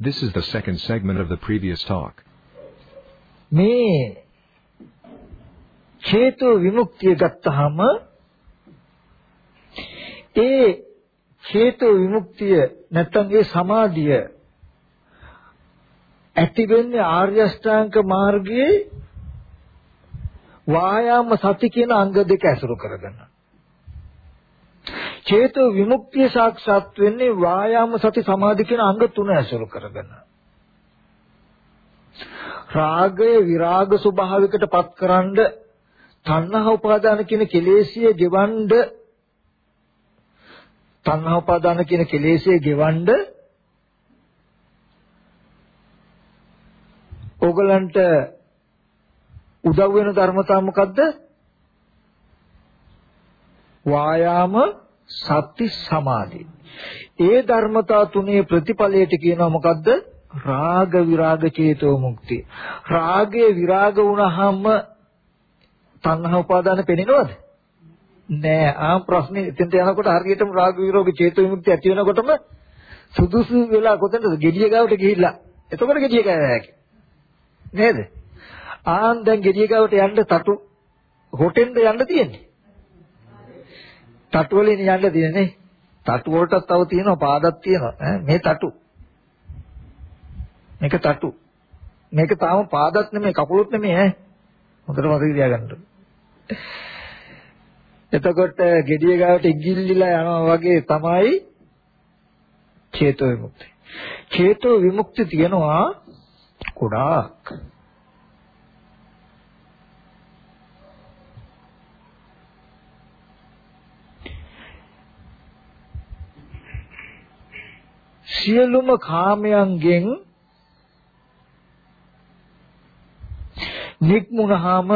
This is the second segment of the previous talk. මේ චේතෝ විමුක්තිය ගත්තාම ඒ චේතෝ විමුක්තිය නැත්නම් ඒ සමාධිය ඇති වෙන්නේ ආර්ය අෂ්ටාංග මාර්ගයේ වායාම සති කියන අංග දෙක ඇසුරු කරගෙන. චේතෝ විමුක්තිය සාක්ෂාත් වෙන්නේ වායාම සති සමාධි කියන අංග තුන ඇසුරු කරගෙන. රාගය විරාග ස්වභාවයකට පත්කරනද තණ්හා උපාදාන කියන කෙලෙසිය ගෙවන්න තණ්හා උපාදාන කියන කෙලෙසිය ගෙවන්න ඕගලන්ට උදව් වෙන ධර්මතාව මොකද්ද? වායාම සති සමාධි. ඒ ධර්මතා තුනේ ප්‍රතිඵලයට කියනවා මොකද්ද? රාග විරාග චේතෝ මුක්තිය. රාගයේ විරාග වුණාම තණ්හා උපාදාන පෙනෙනවද? නෑ. ආ ප්‍රශ්නේ එතෙන්ට යනකොට හරියටම රාග විරෝග චේතෝ විමුක්තිය ඇති වෙනකොටම සුදුසු වෙලා කොතනද? gediya ගාවට ගිහිල්ලා. එතකොට gediya ගාව නේද? ආන් දැන් gediya ගාවට යන්න තටු හොටෙන්ද යන්න තියෙන්නේ. තටු වලින් යන්න තියෙන්නේ. තටු වලටත් තව තියෙනවා පාදක් තියෙනවා. මේ තටු. මේක තටු. මේක තාම පාදක් නෙමෙයි කකුලුත් නෙමෙයි ඈ. හොඳට මතක තියාගන්න. එතකොට gediya ගාවට ඉගිල්ලිලා යනවා වගේ තමයි චේතෝ විමුක්තිය. චේතෝ විමුක්තිය තියෙනවා ගොඩාක්. සියලුම කාමයන්ගෙන් නික්මුණාම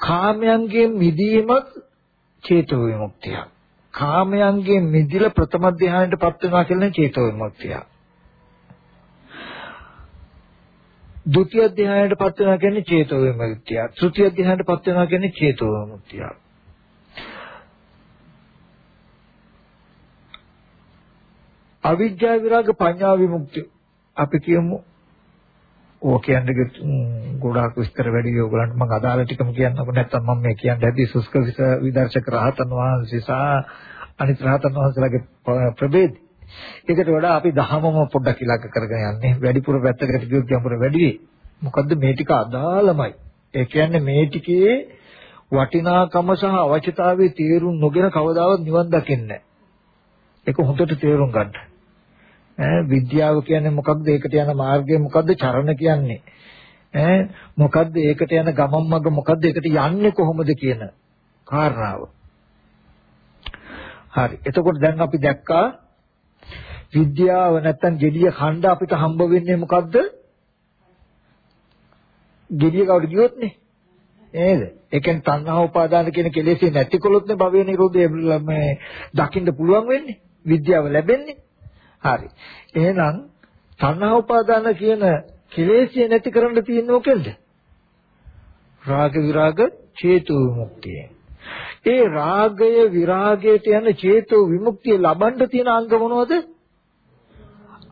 කාමයන්ගෙන් මිදීමත් චේතෝ විමුක්තිය. කාමයන්ගෙන් මිදිලා ප්‍රථම ධ්‍යානයටපත් වෙනවා කියන්නේ චේතෝ විමුක්තිය. ဒုတိ ය ධ්‍යානයටපත් වෙනවා කියන්නේ චේතෝ විමුක්තිය. තෘතිය ධ්‍යානයටපත් වෙනවා කියන්නේ චේතෝ විමුක්තිය. අවිජ්ජා විරාග පඤ්ඤා විමුක්තිය අපි කියමු ඕක කියන්නේ ගොඩාක් විස්තර වැඩි ඔයගලන්ට මම අදාළ ටිකම කියන්නකො නැත්තම් මම මේ කියන්න හැදී සුස්ක විදර්ශක රහතන් වහන්සේ සහ අනිත් රහතන් වහන්සේලාගේ ප්‍රභේද. ඒකට වඩා අපි දහමම පොඩ්ඩක් ඉලක්ක කරගෙන යන්නේ වැඩිපුර පැත්තකට ගියොත් ගැඹුර වැඩි වෙයි. මොකද්ද මේ ටික අදාළමයි. ඒ කියන්නේ මේ ටිකේ වටිනාකම සහ අවශ්‍යතාවයේ තේරුම් නොගෙන කවදාවත් නිවන් දකින්නේ නැහැ. ඒක හොඳට තේරුම් ගන්න. ඈ විද්‍යාව කියන්නේ මොකක්ද? ඒකට යන මාර්ගය මොකක්ද? චරණ කියන්නේ. ඈ මොකද්ද? ඒකට යන ගමන් මඟ මොකද්ද? ඒකට යන්නේ කොහොමද කියන කාරණාව. හරි. එතකොට දැන් අපි දැක්කා විද්‍යාව නැත්තම් gediya khanda අපිට හම්බ වෙන්නේ මොකද්ද? gediya කවුද ගියොත්නේ. නේද? ඒ කියන්නේ තණ්හා උපාදාන කියන කෙලෙසේ නැතිකොලොත්නේ භවයේ නිරෝධය මේ දකින්න පුළුවන් වෙන්නේ. විද්‍යාව ලැබෙන්නේ. හරි. එහෙනම් තණ්හා උපාදාන කියන කෙලෙසිය නැති කරන්න තියෙන්නේ මොකෙන්ද? රාග විරාග චේතු විමුක්තිය. ඒ රාගය විරාගයට යන චේතු විමුක්තිය ලබන්න තියෙන අංග මොනවද?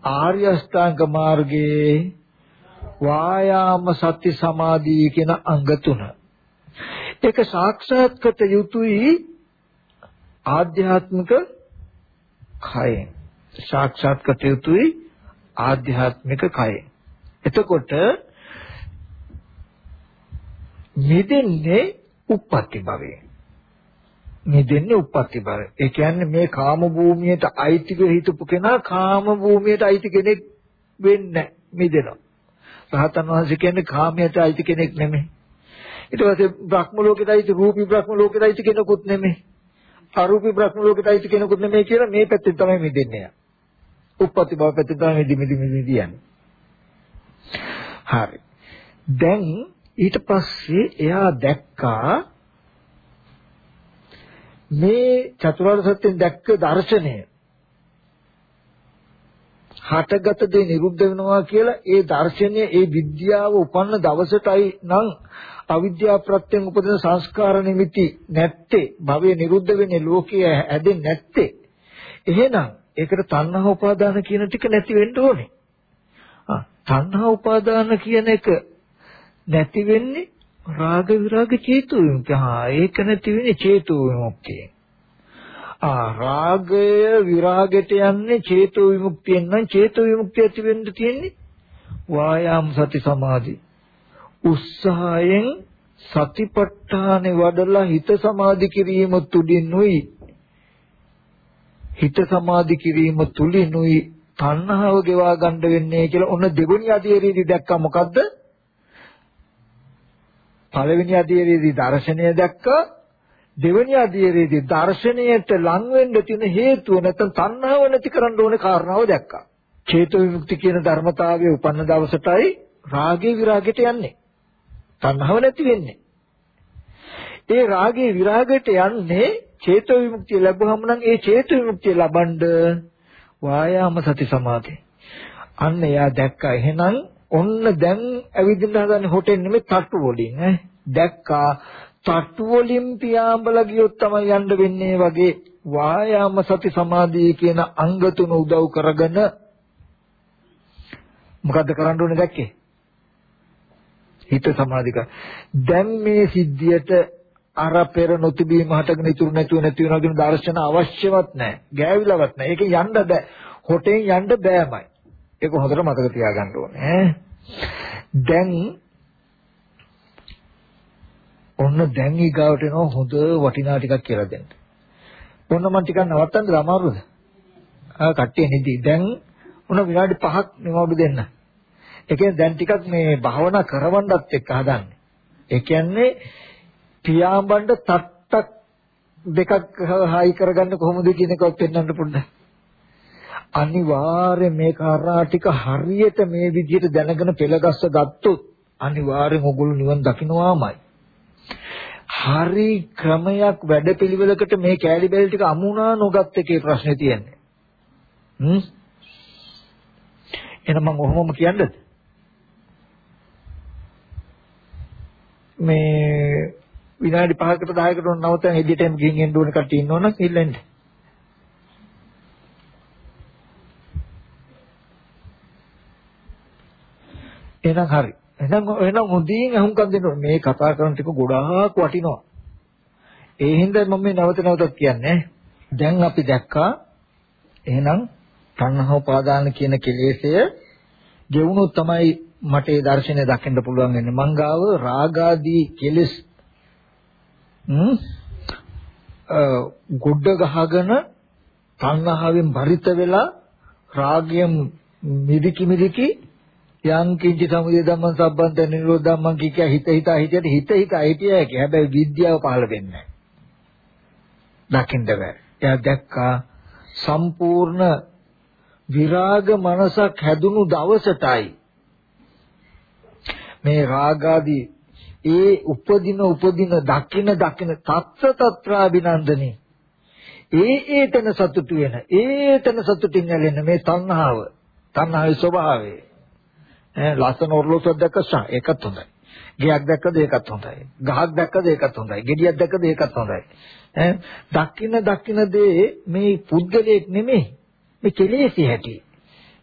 ආර්ය අෂ්ටාංග මාර්ගයේ වායාම සති සමාධි කියන අංග තුන. ඒක සාක්ෂාත් කර යුතුයි ආධ්‍යාත්මික කයෙන්. සාක්ෂාත් කර යුතුයි ආධ්‍යාත්මික කයෙන්. එතකොට මිදෙන්නේ උප්පත්ති භවයෙන්. මිදෙන්නේ උප්පත්ති භවය. ඒ කියන්නේ මේ කාම භූමියට අයිතිව හිටපු කෙනා කාම භූමියට අයිති කෙනෙක් වෙන්නේ මිදෙනවා. රහතන් වහන්සේ කියන්නේ කාමයට අයිති කෙනෙක් නෙමෙයි. ඊට පස්සේ බ්‍රහ්ම ලෝකයට අයිති රූපී බ්‍රහ්ම ලෝකයට අයිති කෙනෙකුත් නෙමෙයි. අරූපී බ්‍රහ්ම ලෝකයට අයිති කෙනෙකුත් නෙමෙයි කියලා මේ පැත්තෙන් තමයි මිදෙන්නේ. උප්පත්ති භව පැත්තෙන් තමයි මිදි මිදි මිදි කියන්නේ. හරි. දැන් ඊට පස්සේ එයා දැක්කා මේ චතුරාර්ය සත්‍යයෙන් දැක්ක දර්ශනය හටගත දේ නිරුද්ධ වෙනවා කියලා ඒ දර්ශනය ඒ විද්‍යාව උපන්න දවසටයි නම් අවිද්‍යාව ප්‍රත්‍යයෙන් උපදින සංස්කාර නිමිති නැත්තේ භවය නිරුද්ධ වෙන්නේ ලෝකයේ හැදෙන්නේ නැත්තේ එහෙනම් ඒකට තණ්හා උපාදාන කියන ටික නැති වෙන්න ඕනේ. ආ තණ්හා උපාදාන කියන එක නැති වෙන්නේ රාග විරාග චේතු විමුක්තිය. හා ඒක නැති වෙන්නේ චේතු විමුක්තිය. ආ රාගය විරාගයට යන්නේ චේතු විමුක්තියෙන් නම් චේතු විමුක්තිය ඇති වෙන්න තියෙන්නේ වායාම සති සමාධි. උත්සාහයෙන් සතිපට්ඨානෙ වඩලා හිත සමාධි කිරීම තුලිනුයි හිත සමාධි කිරීම තුලිනුයි තණ්හාව ගෙවා ගන්න වෙන්නේ කියලා ඔන්න දෙවෙනි අධීරයේදී දැක්කා මොකද්ද? පළවෙනි අධීරයේදී දර්ශනය දැක්කා දෙවෙනි අධීරයේදී දර්ශනයට ලං වෙන්න තියෙන හේතුව නැත්නම් තණ්හාව නැති කරන්න ඕනේ කාරණාව දැක්කා. චේතෝ විමුක්ති කියන ධර්මතාවය උපන්න දවසටයි රාගේ විරාගයට යන්නේ. තණ්හාව නැති වෙන්නේ. ඒ රාගේ විරාගයට යන්නේ චේතෝ විමුක්තිය ලැබුවම නම් ඒ චේතෝ විමුක්තිය ලබනද වායාම සති සමාධි. අන්න එයා දැක්කා. එහෙනම් ඔන්න දැන් ඇවිදින්න හදන්නේ හොටෙන් නෙමෙයි තට්ටු වලින් ඈ. දැක්කා තට්ටු වලින් පියාඹලා ගියොත් තමයි යන්න වෙන්නේ වගේ වායාම සති සමාධිය කියන අංග තුන උදව් කරගෙන මොකද්ද කරන්න ඕනේ දැක්කේ? හිත සමාධික. දැන් මේ සිද්ධියට අර පෙර නොතිබීම හටගෙන ඉතුරු නැතුව නැති වෙනවා කියන දර්ශන අවශ්‍යවත් නැහැ. ගෑවිලවත් නැහැ. ඒක යන්න බෑ. හොටෙන් යන්න බෑමයි. ඒක හොඳට මතක තියාගන්න ඕනේ. දැන් ඔන්න දැන් ඊගාවට එනවා හොඳ වටිනා ටිකක් කියලා දෙන්න. ඔන්න මම ටිකක් නවත්තන්නද අමාරුද? ආ කට්ටිය නිදි. දැන් ඔන්න විනාඩි 5ක් නිමවඩු දෙන්න. ඒ කියන්නේ දැන් ටිකක් මේ භාවනා කරවන්නත් එක්ක හදන්නේ. ඒ කියන්නේ පියාඹන්න තට්ටක් දෙකක් හයි කරගන්න කොහොමද කියන එකවත් පෙන්වන්න පොඩ්ඩක්. අනිවාර්ය මේ කාරණා ටික හරියට මේ විදිහට දැනගෙන පෙළගස්ස ගත්තොත් අනිවාර්යෙන් ඔගොල්ලෝ නිවන් දකින්නවාමයි. හරි ක්‍රමයක් වැඩපිළිවෙලකට මේ කෑලි බැලි ටික අමුණා නොගත් එකේ ප්‍රශ්නේ තියෙන්නේ. හ්ම් එහෙනම් මම ඔහොමම කියන්නද? මේ විනාඩි 5කට 10කට උන නවතන් එදිටම ගිහින් එන්න ඕන කට්ටිය ඉන්නවනම් ඉල්ලෙන්න. එහෙනම් හරි. එහෙනම් එහෙනම් හොඳින් අහුම්කම් දෙන්න ඕනේ. මේ කතා කරන ටික ගොඩාක් වටිනවා. ඒ හින්දා මම මේ නැවත නැවතත් කියන්නේ. දැන් අපි දැක්කා එහෙනම් තණ්හා උපාදාන කියන කෙලෙසය ගෙවුනොත් තමයි මට ඒ දර්ශනය දකින්න පුළුවන් වෙන්නේ. මංගාව රාගාදී කෙලෙස් ගොඩ ගහගෙන තණ්හාවෙන් බරිත වෙලා රාගයෙන් මිදිකි මිදිකි යං කිංච සමුදය ධම්මං සම්බන්ත නිරෝධ ධම්මං කිය හිත හිත හිතට හිත හිත හිතියයි කිය. හැබැයි විද්‍යාව පහළ වෙන්නේ නැහැ. දකින්න බෑ. එයා දැක්කා සම්පූර්ණ විරාග මනසක් හැදුණු දවසටයි මේ රාගාදී ඒ උපදින උපදින දකින දකින තත්ස తත්‍රාබිනන්දනේ ඒ ඒතන සතුටු වෙන ඒතන සතුටින් ඇලෙන මේ තණ්හාව තණ්හාවේ ස්වභාවය. ඈ ලස්සන ඔරලෝසුවක් දැක්කසා ඒකත් හොඳයි. ගයක් දැක්කද ඒකත් හොඳයි. ගහක් දැක්කද ඒකත් හොඳයි. ගෙඩියක් දැක්කද ඒකත් හොඳයි. ඈ දකින දකින දේ මේ පුද්ගලයෙක් නෙමෙයි. මේ කෙලෙසි හැටි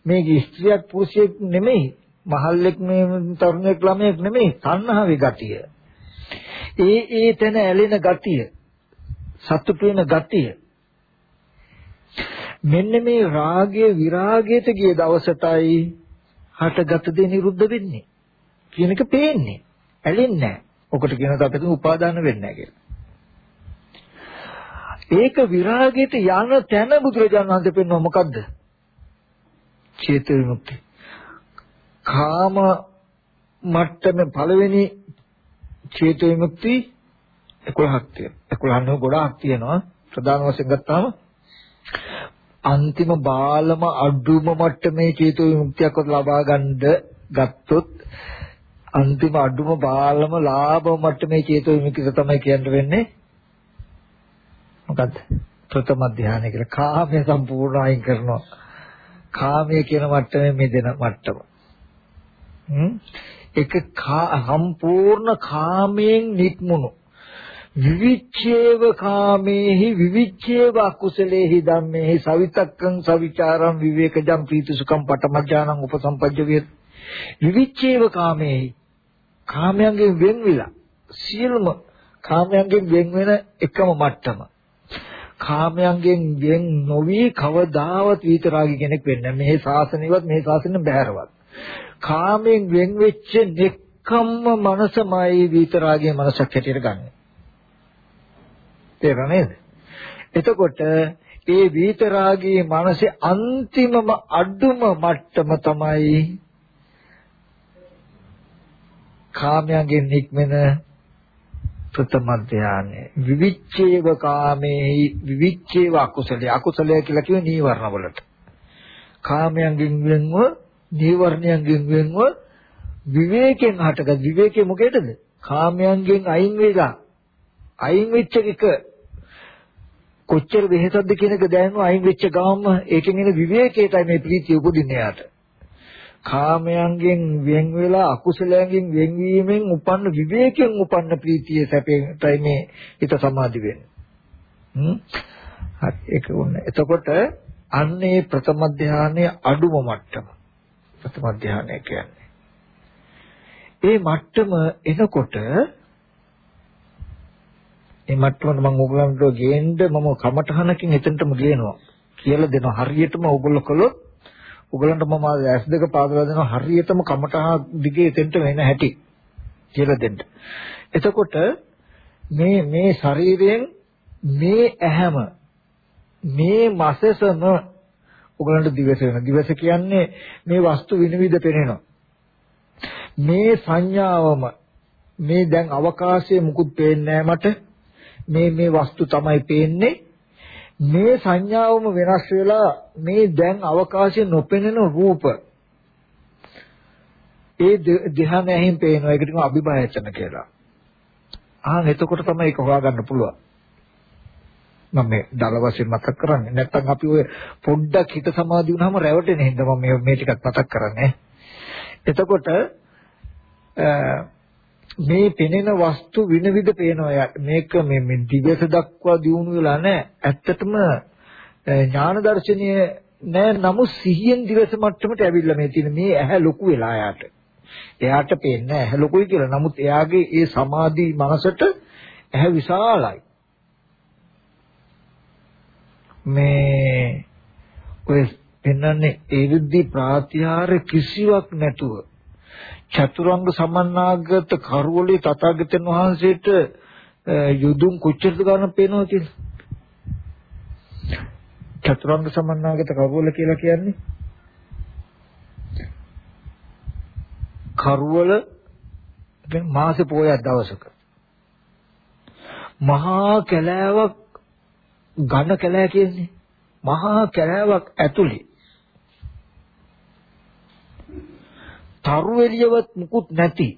මේ ස්ත්‍රියක් පුරුෂයෙක් නෙමෙයි. මහල්ලෙක් මේ තරුණයෙක් ළමයෙක් නෙමෙයි තණ්හාවේ ගතිය. ඒ ඒ තැන ඇලෙන ගතිය සතුට වෙන ගතිය මෙන්න මේ රාගය විරාගයට ගිය දවසටයි හටගත් දේ නිරුද්ධ වෙන්නේ කියන එක පේන්නේ ඇලෙන්නේ නැහැ. ඔකට කියනවා අපිට උපාදාන වෙන්නේ නැහැ කියලා. ඒක විරාගයට යන තැන බුදුරජාණන් වහන්සේ පෙන්වන මොකද්ද? චේත විමුක්තිය. කාම මට්ටමේ පළවෙනි චේත විමුක්ති 11ක් තියෙනවා. 11 නෙවෙයි ගොඩාක් තියෙනවා. ප්‍රධාන වශයෙන් ගත්තාම අන්තිම බාලම අඩුම මට්ටමේ චේත විමුක්තියක්වත් ලබා ගන්න ගත්තොත් අන්තිම අඩුම බාලම ලාභ මට්ටමේ චේත විමුක්තිය තමයි කියන්න වෙන්නේ. මොකද්ද? ප්‍රථම ධානය කියලා. කාමය සම්පූර්ණ අයින් කරනවා. කාමය කියන මට්ටමේ මෙදෙන මට්ටම. ඒක සම්පූර්ණ කාමයෙන් නික්මුණු විවිච්ඡේව කාමේහි විවිච්ඡේව අකුසලේහි ධම්මේහි සවිතක්කං සවිචාරං විවේකජං ප්‍රීතිසුඛං පටමඥානං උපසම්පජ්ජ විහෙත් විවිච්ඡේව කාමේහි කාමයන්ගෙන් වෙන් වෙලා සියලුම කාමයන්ගෙන් වෙන් වෙන එකම මට්ටම කාමයන්ගෙන් වෙන් නොවි කවදාවත් විතරාගි කෙනෙක් වෙන්නේ නැහැ. මේ ශාසනයවත් මේ ශාසනෙ බැහැරවත්. කාමයෙන් වෙන් වෙච්ච නෙක්කම්ම මනසමයි විතරාගයේ මනසක් හැටියට ගන්න. තේරුණා නේද? එතකොට ඒ විතරාගයේ මනසේ අන්තිමම අඩුම මට්ටම තමයි කාමයන්ගෙන් නික්මෙන ප්‍රථම ධානය විවිච්ඡේව කාමේහි විවිච්ඡේව අකුසලයේ අකුසලය කියලා කියන්නේ නීවරණ වලට කාමයන්ගෙන් වෙන්ව නීවරණයන්ගෙන් වෙන්ව විවේකයෙන් හටගත් විවේකයේ මොකේදද කාමයන්ගෙන් අයින් වෙලා අයින් වෙච්ච එක කොච්චර වෙහෙසක්ද කියන එක දැනනවා අයින් වෙච්ච ගාම ඒකෙන් එන විවේකයටයි මේ ප්‍රීතිය උපදින්නේ යාට කාමයන්ගෙන් වෙන් වෙලා අකුසලයන්ගෙන් වෙන්වීමෙන් උපන්න විවේකයෙන් උපන්න ප්‍රීතිය සැපේටයි මේ හිත සමාධි වෙන්නේ. හ්ම්. හරි ඒක උන්නේ. එතකොට අන්නේ ප්‍රථම ධානයේ අඩුම මට්ටම. ප්‍රථම ධානය කියන්නේ. ඒ මට්ටම එනකොට ඒ මට්ටමට මම ඕගලන්ට ගේන්න මම කමටහනකින් එතනටම ගේනවා. කියලා දෙනවා. හරියටම ඕගොල්ලෝ කළොත් ඔයගලන්ට මම ඇස් දෙක පාදලා දෙනවා හරියටම කමටහ දිගේ එතෙන්ට වෙන හැටි කියලා දෙන්න. එතකොට මේ මේ ශරීරයෙන් මේ ඇහැම මේ මසසම ඔයගලන්ට දිවස වෙන. දිවස කියන්නේ මේ වස්තු විනිවිද පෙනෙනවා. මේ සංඥාවම මේ දැන් අවකාශයේ මුකුත් පේන්නේ මට. මේ මේ වස්තු තමයි පේන්නේ. මේ සංඥාවම වෙනස් වෙලා මේ දැන් අවකාශයේ නොපෙනෙන රූප ඒ ධ්‍යාන ඇහින් පේනවා ඒකට කියනවා අභිභායචන කියලා. ආන් එතකොට තමයි ඒක හොයාගන්න පුළුවන්. මම මේ දල වශයෙන් මතක් කරන්නේ. නැත්තම් අපි ඔය පොඩ්ඩක් හිත සමාධි වුණාම රැවටෙන හින්දා මම මේ මේ ටිකක් මතක් කරන්නේ. එතකොට මේ පෙනෙන වස්තු විනවිද පේනවා. මේක මේ මේ දිවස දක්වා දියුණු වෙලා නැහැ. ඇත්තටම ඥාන දර්ශනය නෑ. නමුත් සිහියෙන් දිවස මට්ටමට ඇවිල්ලා මේ තියෙන මේ ඇහැ ලොකු වෙලා යාට. එයාට පේන්නේ ඇහැ ලොකුයි කියලා. නමුත් එයාගේ ඒ සමාධි මනසට ඇහැ විශාලයි. මේ ඔය පෙන්වන්නේ ඒ විද්ධි ප්‍රාතිහාර කිසිවක් නැතුව චතුරංග සමන්නාගත කරවලේ තථාගතයන් වහන්සේට යුදුම් කොච්චරද ගන්න පේනවද කියලා. චතුරංග සමන්නාගත කරවල කියලා කියන්නේ කරවල මාසේ පොයක් දවසක මහා කැලෑවක් ඝන කැලෑ කියන්නේ මහා කැලෑවක් ඇතුලේ තරු එළියවත් මුකුත් නැති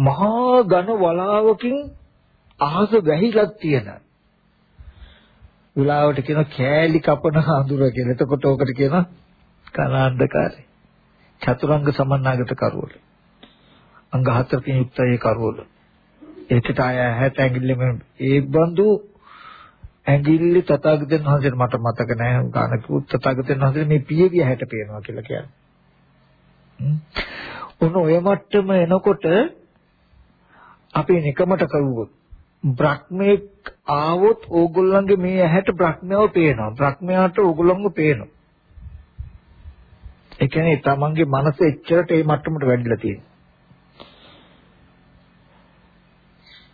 මහා ඝන වලාවකින් අහස වැහිලක් තියෙන විලාවට කියන කෑලි කපන හඳුර කියලා. එතකොට ඕකට කියන කලාන්ධකාරය. චතුරංග සමන්නාගත කරවල. අංග හතරකින් යුක්ත ඒ කරවල. ඒකට ආය හැට ඇඟිල්ලෙම ඒ බඳු ඇඟිල්ල තථාගතයන් වහන්සේට මට මතක නැහැ. ගානක තථාගතයන් වහන්සේ මේ පියවිය හැට පේනවා කියලා කියන්නේ. උන ඔය මට්ටම එනකොට අපි නිකමට කවුවොත් බ්‍රහ්මෙක් ආවොත් ඕගොල්ලන්ගේ මේ ඇහැට බ්‍රහ්මයව පේනවා. බ්‍රහ්මයාට ඕගොල්ලන්ව පේනවා. ඒ කියන්නේ තමන්ගේ මනස එච්චරට ඒ මට්ටමට වැඩිලා තියෙනවා.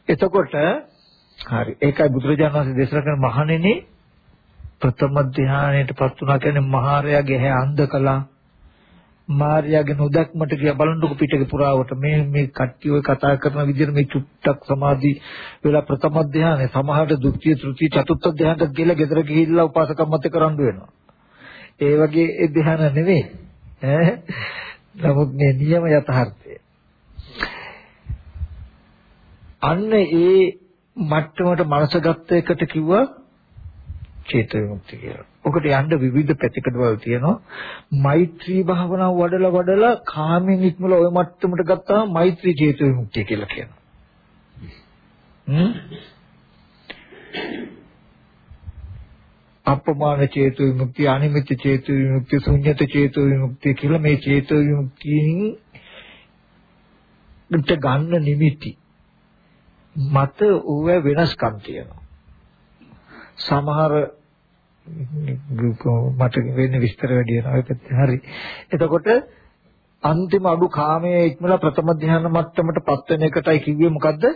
එතකොට හරි ඒකයි බුදුරජාණන් වහන්සේ දේශනා කරන මහණෙනි ප්‍රථම ධානයටපත් වුණා කියන්නේ මහරයාගේ ඇහැ අන්ධ කළා මාර්යාගේ නොදක්මට ගියා බලන්නකො පිටක පුරාවට මේ මේ කට්ටිය ඔය කතා කරන විදිහට මේ චුට්ටක් සමාධි වෙලා ප්‍රථම ධානය සමහරට ද්විතීය තෘතීය චතුර්ථ ධානයට ගිහලා ගෙදර ගිහිල්ලා උපාසකම්මත් කරන්න වෙනවා. ඒ වගේ ඒ ධාන නෙවෙයි. ඈ නමුත් මේ නියම යථාර්ථය. අන්න ඒ මට්ටමට මනස ගත්ත එකට කිව්වා චේතෝ විමුක්තිය කියලා. ඔකට යන්න විවිධ පැතිකඩවල් තියෙනවා. මෛත්‍රී භාවනාව වඩලා වඩලා කාමෙන් ඉක්මල ওই මට්ටමට ගත්තාම මෛත්‍රී චේතෝ විමුක්තිය කියලා කියනවා. අපමාන චේතු විමුක්තිය අනිමිත් චේතු විමුක්තිය ශුන්්‍යත චේතු විමුක්තිය කියලා මේ චේතු විමුක්තියින් ගන්න නිමිති මත ඌව වෙනස්කම් තියෙනවා සමහර මට වෙන්නේ විස්තර වැඩි වෙනවා ඒකත් හරි එතකොට අන්තිම අඩු කාමයේ ඉක්මලා ප්‍රථම ධ්‍යාන මට්ටමට පත් වෙන එකටයි කිව්වේ මොකද්ද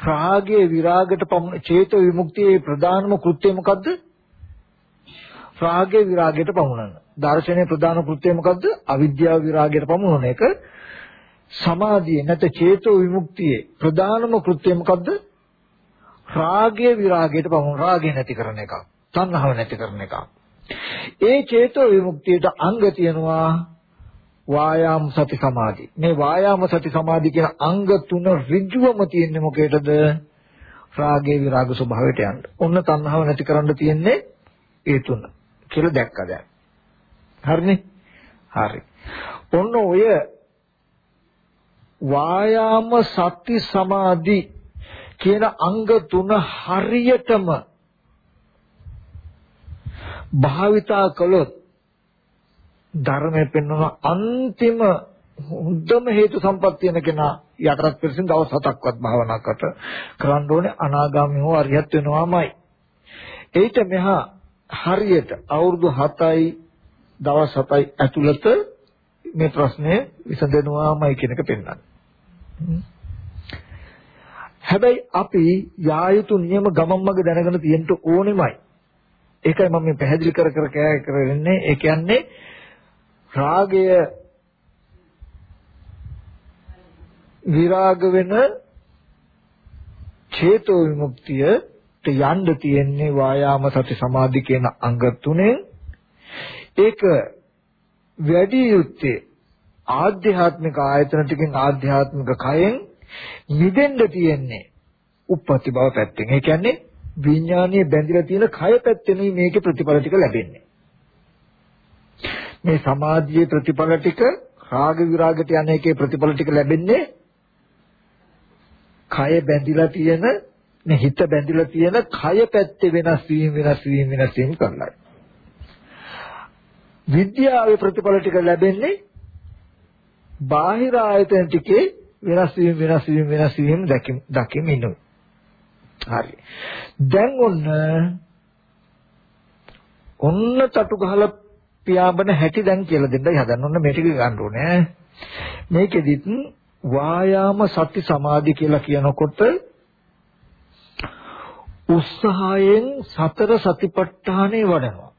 රාගයේ විරාගයට පමුණ චේතෝ විමුක්තියේ ප්‍රධානම කෘත්‍යය මොකද්ද? රාගයේ විරාගයට පමුණන. දර්ශනයේ ප්‍රධාන කෘත්‍යය මොකද්ද? අවිද්‍යාව විරාගයට පමුණන එක. සමාධියේ නැත චේතෝ විමුක්තියේ ප්‍රධානම කෘත්‍යය මොකද්ද? රාගයේ විරාගයට පමුණ රාගය නැති කරන එක. තණ්හාව නැති කරන එක. ඒ චේතෝ විමුක්තියට අංග තියෙනවා වායාම සති සමාධි. මේ වායාම සති සමාධි කියන අංග තුන ඍජුවම තියෙන්නේ මොකේදද? රාගේ විරාග ස්වභාවයට යන්න. ඔන්න තණ්හාව නැති කරන්න තියෙන්නේ ඒ තුන කියලා දැක්කා දැන්. හරිනේ? හරි. ඔන්න ඔය වායාම සති සමාධි කියන අංග තුන හරියටම භාවිතා කළොත් ධර්මයේ පෙන්වන අන්තිම හොඳම හේතු සම්පත් තියෙන කෙනා යටත් පිළිසින් දවස් හතක්වත් භාවනා කට කරන්න ඕනේ අනාගාමී හෝ අරියත් වෙනවාමයි. ඒිට මෙහා හරියට අවුරුදු 7යි දවස් 7යි ඇතුළත මේ ප්‍රශ්නේ විසඳෙනවාමයි කියන එක පෙන්වන්නේ. හැබැයි අපි යා යුතු නියම ගමන් මඟ දැනගෙන තියෙන්න ඕනෙමයි. ඒකයි මම මේ පැහැදිලි කර කර කෑ කරන්නේ. ඒ කියන්නේ රාගය විරාග වෙන චේතෝ විමුක්තියට යන්න තියෙන්නේ වායාම සති සමාධි කියන අංග තුනෙන් ඒක වැඩි යුත්තේ ආධ්‍යාත්මික ආයතන ටිකෙන් ආධ්‍යාත්මික කයෙන් මිදෙන්න තියෙන්නේ උප්පත්ති භව පැත්තෙන්. ඒ කියන්නේ විඥානීය බැඳිලා තියෙන කය පැත්තෙනුයි මේකේ ප්‍රතිඵල ටික ලැබෙන්නේ. මේ සමාධියේ ප්‍රතිඵල ටික රාග විරාගට යන එකේ ප්‍රතිඵල ටික ලැබෙන්නේ කය බැඳිලා තියෙන මේ හිත බැඳිලා තියෙන කය පැත්තේ වෙනස් වීම වෙනස් වීම වෙනස් වීම කරලා. විද්‍යාවේ ප්‍රතිඵල ටික ලැබෙන්නේ බාහිර ආයතන ටිකේ වෙනස් වීම වෙනස් වීම වෙනස් වීම දකින් දකිමිනු. හරි. දැන් ඔන්න ඔන්න තටු ගහලා පියාඹන හැටි දැන් කියලා දෙන්නයි හදන්න ඕන මේ ටික ගන්න ඕනේ. මේකෙදිත් වායාම සති සමාධි කියලා කියනකොට උත්සාහයෙන් සතර සතිපට්ඨානේ වඩනවා.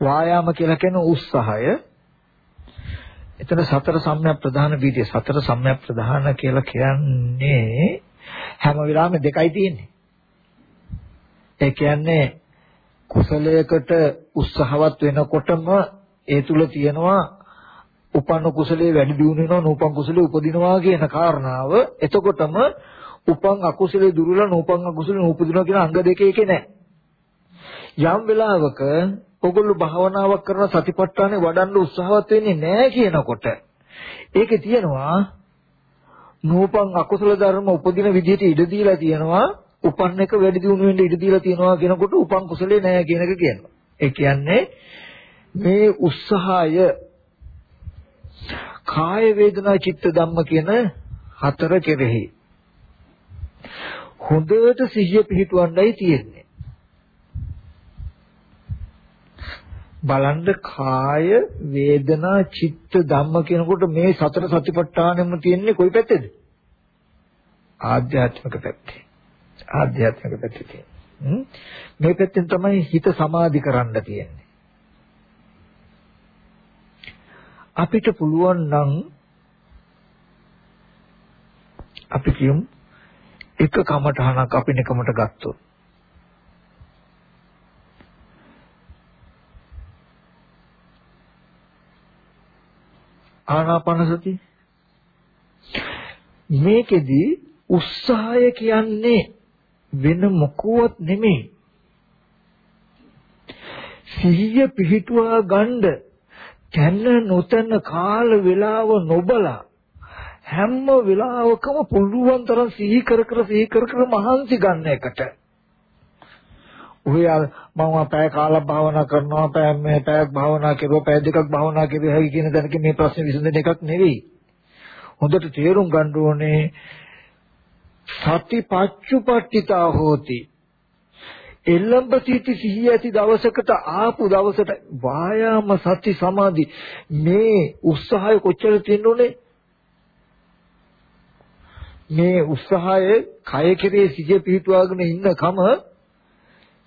වායාම කියලා කියන උත්සාහය එතන සතර සම්‍යක් ප්‍රධාන වීර්ය සතර සම්‍යක් ප්‍රධාන කියලා කියන්නේ හැම වෙලාවෙම දෙකයි තියෙන්නේ. ඒ කියන්නේ කුසලයකට උත්සාහවත් වෙනකොටම ඒ තුල තියෙනවා උපන්න කුසලයේ වැඩි දියුණු වෙනවා නූපන් කුසලයේ උපදිනවා කියන කාරණාව. එතකොටම උපන් අකුසලයේ දුර්වල නූපන් අකුසලයේ නූපදිනවා කියන අංග දෙකේ එකේ නැහැ යම් වෙලාවක ඔගොල්ලෝ භාවනාවක් කරන සතිපට්ඨානේ වඩන්න උත්සාහවත් වෙන්නේ නැහැ කියනකොට ඒකේ තියෙනවා නූපන් අකුසල ධර්ම උපදින විදිහට ඉඩ දීලා තියෙනවා උපන් එක වැඩි දියුණු වෙන්න ඉඩ දීලා තියෙනවා කියනකොට උපන් කුසලේ නැහැ කියන එක කියනවා. ඒ කියන්නේ මේ උත්සාහය කාය වේදනා චිත්ත ධම්ම කියන හතර කෙරෙහි හොඳට සිහිය පිහිටවන්නයි තියෙන්නේ. බලන්න කාය වේදනා චිත්ත ධම්ම කියනකොට මේ සතර සතිපට්ඨානෙම තියෙන්නේ කොයි පැත්තේද? ආධ්‍යාත්මික පැත්තේ. ආධ්‍යාත්මික පැත්තේ මේ පැත්තෙන් තමයි හිත සමාධි කරන්න තියෙන්නේ. අපිට පුළුවන් නම් අපි කියමු එක කමටහනක් අපි නිකමට ගත්තොත් ආනාපාන සති මේකෙදි උත්සාහය කියන්නේ වෙන මොකවත් නෙමෙයි. සිහිය පිහිටුවා ගන්න තැන නොතැන කාල වේලාව නොබලා හැම වෙලාවකම පුළුවන් තරම් සිහි කර කර සිහි කර කර මහන්සි ගන්න එකට. ඔය මම පැය කාලක් භාවනා කරනවා පැය මේ පැයක් භාවනා කරුවා පැය දෙකක් භාවනා කරුවා හැකි කියන දැනක මේ ප්‍රශ්නේ විසඳන එකක් නෙවෙයි. හොඳට තේරුම් ගන්න ඕනේ සතිපච්චුපට්ඨිතා හෝති. එල්ලම්බ සීති සිහිය ඇති දවසකට ආපු දවසට වායාම සති සමාධි. මේ උත්සාහය කොච්චර තියෙන්න? ඕනේ මේ උත්සාහය කය කෙරේ සිහිය පිහිටුවාගෙන ඉන්නකම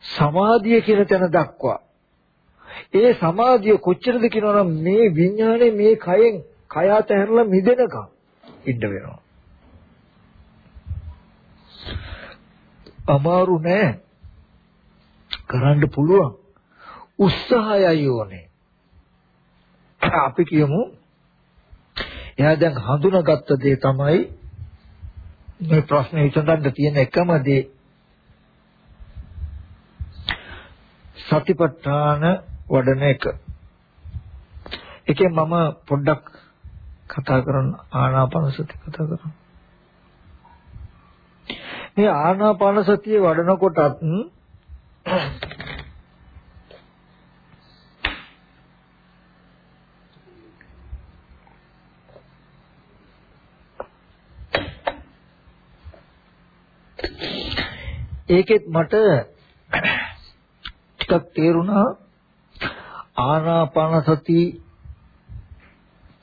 සමාධිය කියන තැන දක්වා. ඒ සමාධිය කොච්චරද කියනවනම් මේ විඥානේ මේ කයෙන් කය අතහැරලා මිදෙනකම් ඉන්න වෙනවා. අමාරු නෑ. කරන්න පුළුවන්. උත්සාහයයි ඕනේ. අපි කියමු. එයා දැන් හඳුනාගත්ත දේ තමයි මේ ප්‍රශ්නේ විසඳන්න තියෙන එකම දේ. සතිපට්ඨාන වඩන එක. ඒකෙන් මම පොඩ්ඩක් කතා කරන ආනාපාන සති කතා කරනවා. මේ ආනාපාන සතිය වඩනකොටත් ඒකෙත් මට ටිකක් තේරුණා ආනාපාන සති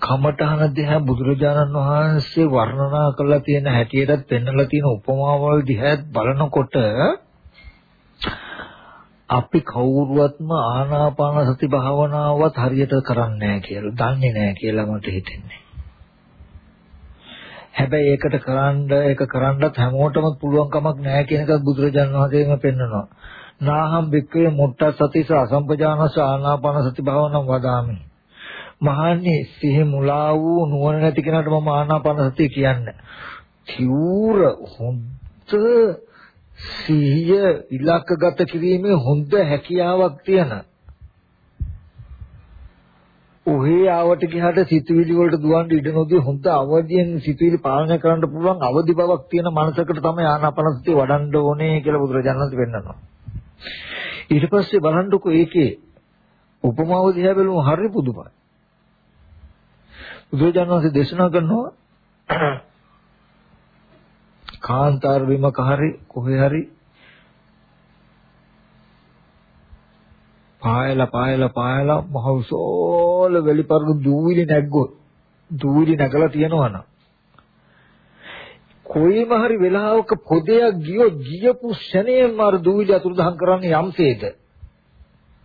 කමඨහන දිහා බුදුරජාණන් වහන්සේ වර්ණනා කරලා තියෙන හැටියටත් පෙන්වලා තියෙන උපමාවල් දිහා බලනකොට අපි කවුරුවත්ම ආනාපාන සති භාවනාවත් හරියට කරන්නේ නැහැ කියලා, දන්නේ නැහැ කියලා මට හිතෙන්නේ. හැබැයි ඒකට කරන්න ඒක කරන්නත් හැමෝටම පුළුවන් කමක් නැහැ කියන එක බුදුරජාණන් වහන්සේම පෙන්වනවා. නාහම් බික්කේ මුට්ට සතිස අසම්පජානස ආනාපාන සති භාවනම් වදාමි. මහන්නේ සිහි මුලා වූ නුවණ නැති කෙනාට මම ආනාපාන සතිය කියන්නේ. තිවුර හොඳ සිහිය ඉලක්කගත කිරීමේ හොඳ හැකියාවක් තියෙන. ඔහේ ආවට ගියාට සිතුවිලි වලට දුවන්න ඉඩ නොදී හොඳ අවදියෙන් සිතුවිලි පාලනය කරන්න පුළුවන් අවදි බවක් තියෙන මනසකට තමයි ආනාපාන සතිය වඩන්න ඕනේ කියලා බුදුරජාණන් වහන්සේ පෙන්නනවා. ඊට පස්සේ බලන්නකො ඒකේ උපමාව දිහා බැලුවම හරි පුදුමයි. බුදුරජාණන් වහන්සේ දේශනා කරනවා කාන්තාර බිමක හරි කොහේ හරි පායලා පායලා පායලා මහවසෝල වෙලිපරක දූවිලි නැග්ගොත් දූවිලි නැගලා තියෙනවනම් කොයිම හරි වෙලාවක පොදයක් ගියොත් ගියපු ශනේම අර දූවිලි අතුරුදහන් කරන්නේ යම්සේද?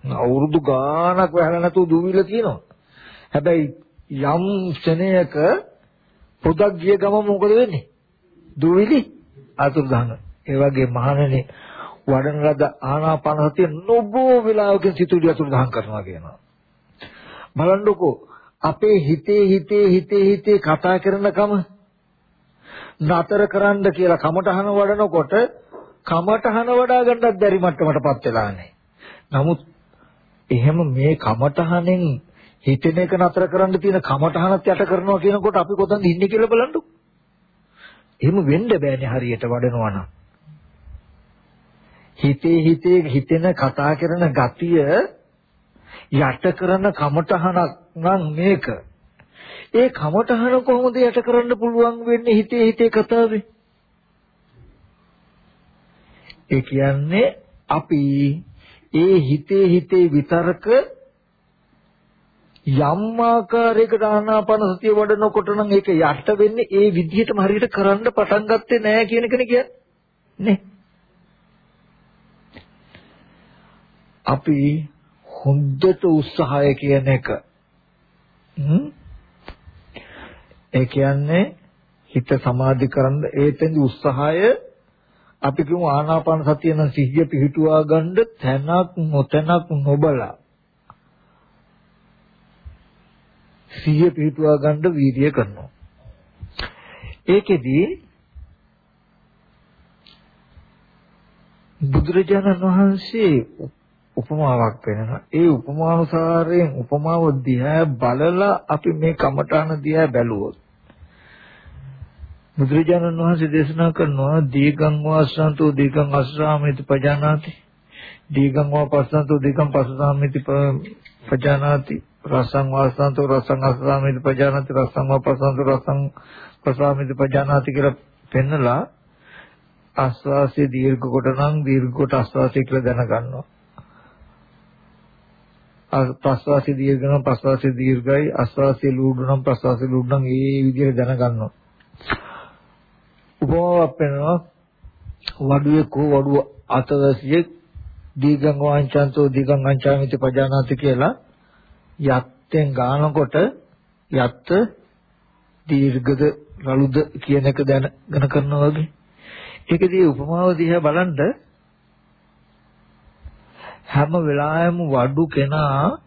අවුරුදු ගාණක් වැහලා නැතුව දූවිලි තියෙනවා. හැබැයි යම් ශනේයක පොදක් ගිය ගම මොකද වෙන්නේ? දූවිලි අතුරුදහන් ඒ වගේ මහණෙනි වඩන ලද ආනාපාන සතිය නොබෝ වෙලාවකින් සිතුවිලි අතුරුදහන් කරනවා කියනවා. බලන්නකෝ අපේ හිතේ හිතේ හිතේ හිතේ කතා කරනකම නතර කරන්න කියලා කමටහන වඩනකොට කමටහන වඩා ගන්නත් බැරි මට්ටමටපත් වෙලා නැහැ. නමුත් එහෙම මේ කමටහනෙන් හිතෙන එක නතර කරන්න තියෙන කමටහනත් යට කරනවා කියනකොට අපි කොතනද ඉන්නේ කියලා බලන්නකො. එහෙම වෙන්න බෑනේ හරියට වඩනවා නම්. හිතේ හිතේ හිතෙන කතා කරන ගතිය යට කරන කමටහනක් නම් මේක ඒ කමටහන කොහොමද යට කරන්න පුළුවන් වෙන්නේ හිතේ හිතේ කතාවේ? ඒ කියන්නේ අපි ඒ හිතේ හිතේ විතරක යම් ආකාරයකට ආනාපාන සතිය වඩනකොට නම් ඒක යට වෙන්නේ ඒ විදිහටම හරියට කරන්න පටන් ගත්තේ නැහැ කියන එකනේ කියන්නේ. නේ? අපි හොඳට උත්සාහය කියන එක හ්ම් ඒ කියන්නේ හිත සමාධි කරන්න ඒතෙන්දි උත්සාහය අපි කියමු ආනාපාන සතිය නම් සිහිය පිහිටුවා ගන්න තැනක් නොතැනක් නොබලා සිහිය පිහිටුවා ගන්න වීර්ය කරනවා ඒකෙදි බුදුරජාණන් වහන්සේ උපමාවක් වෙනවා. ඒ උපමානුසාරයෙන් උපමාව දිහා බලලා අපි මේ කමඨාන දිහා බැලුවොත් බුදුරජාණන් වහන්සේ දේශනා කරනවා දීගං වාසන්තෝ දීගං අස්සාමිති පජානාති දීගං වා පස්සන්තෝ දීගං පස්සාමිති පජානාති රසං වාසන්තෝ රසං අස්සාමිති පජානාති රසං වා පස්සන්තෝ රසං පස්සාමිති පජානාති කියලා පෙන්නලා ආස්වාසිය දීර්ඝ කොට නම් දීර්ඝ කොට ආස්වාසිය කියලා දැනගන්නවා. ප්‍රස්වාසිය දීර්ඝ නම් ප්‍රස්වාසිය දීර්ඝයි ආස්වාසිය ලූඩු නම් ප්‍රස්වාසිය ලූඩු නම් ඒ විදිහට දැනගන්නවා. උපමාවක් වෙනවා වඩුවේ කෝ වඩුව අතවැසිය දීගං වාංචන්තෝ දීගං අංචාමිති පජානාති කියලා යත්තෙන් ගානකොට යත්ත දීර්ඝද රළුද කියන එක දැනගෙන කරනවා වගේ. ඒකදී උපමාව දිහා බලනද හැම වෙලාවෙම වඩු කෙනා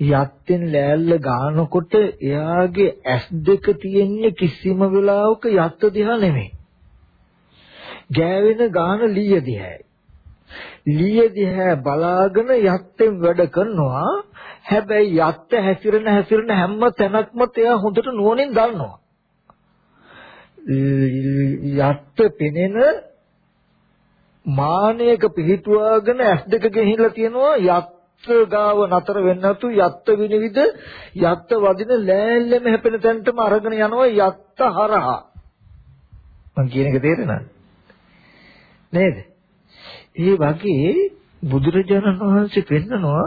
යත්තෙන් ලෑල්ල ගානකොට එයාගේ ඇස් දෙක තියෙන්නේ කිසිම වෙලාවක යත්ත දිහා නෙමෙයි. ගෑවෙන ගාන ලීය දිහායි. ලීය දිහා බලාගෙන යත්තෙන් වැඩ කරනවා හැබැයි යත්ත හැසිරෙන හැසිරෙන හැම තැනක්ම එයා හොඳට නුවණින් දන්නවා. යත්ත පෙනෙන මානයක පිහිටුවාගෙන ඇස් දෙක ගෙහිලා තියෙනවා යත්ත ගාව නතර වෙන්නේ නැතු යත්ත විනිවිද? යත්ත වදින ලෑල්ලෙම හැපෙන තැනටම අරගෙන යනවා යත්ත හරහා. මං කියන එක තේරෙනවද? නේද? ඒ වගේ බුදුරජාණන් වහන්සේ පෙන්නනවා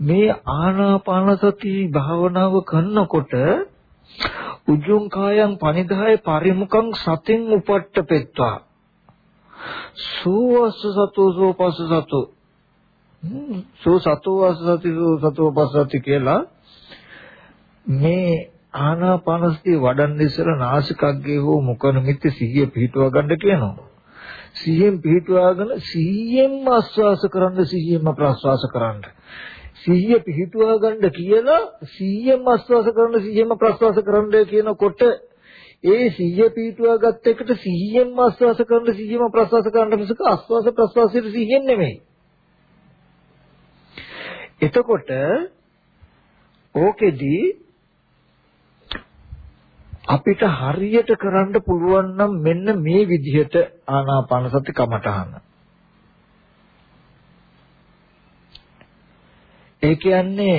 මේ ආනාපාන සති භාවනාව කරනකොට උජුං කායං පනිදාය පරිමුඛං සතින් උපට්ඨපෙත්වා. සෝවස්ස සතෝ සෝපස්ස සතෝ සෝ සතෝ වස්ස සති සෝ සතෝ පස්ස සති කියලා මේ ආනාපානසතිය වඩන්න ඉස්සලා නාසිකග්ගේ හෝ මුඛ නිමිත්ත සිහිය පිහිටුවා ගන්න කියනවා. සිහියෙන් පිහිටුවාගෙන සිහියෙන්ම ආස්වාස කරන්න සිහියෙන්ම ප්‍රාස්වාස කරන්න. සිහිය පිහිටුවා ගන්න කියලා සිහියෙන්ම ආස්වාස කරන සිහියෙන්ම ප්‍රස්වාස කරන්න කියනකොට ඒ සිහිය පිහිටුවා ගත්ත එකට සිහියෙන්ම ආස්වාස කරන සිහියෙන්ම ප්‍රස්වාස කරන්න මිසක ආස්වාස ප්‍රස්වාසයේ සිහියෙන් නෙමෙයි. එතකොට ඕකෙදී අපිට හරියට කරන්න පුළුවන් නම් මෙන්න මේ විදිහට ආනාපාන සති කමටහන. ඒ කියන්නේ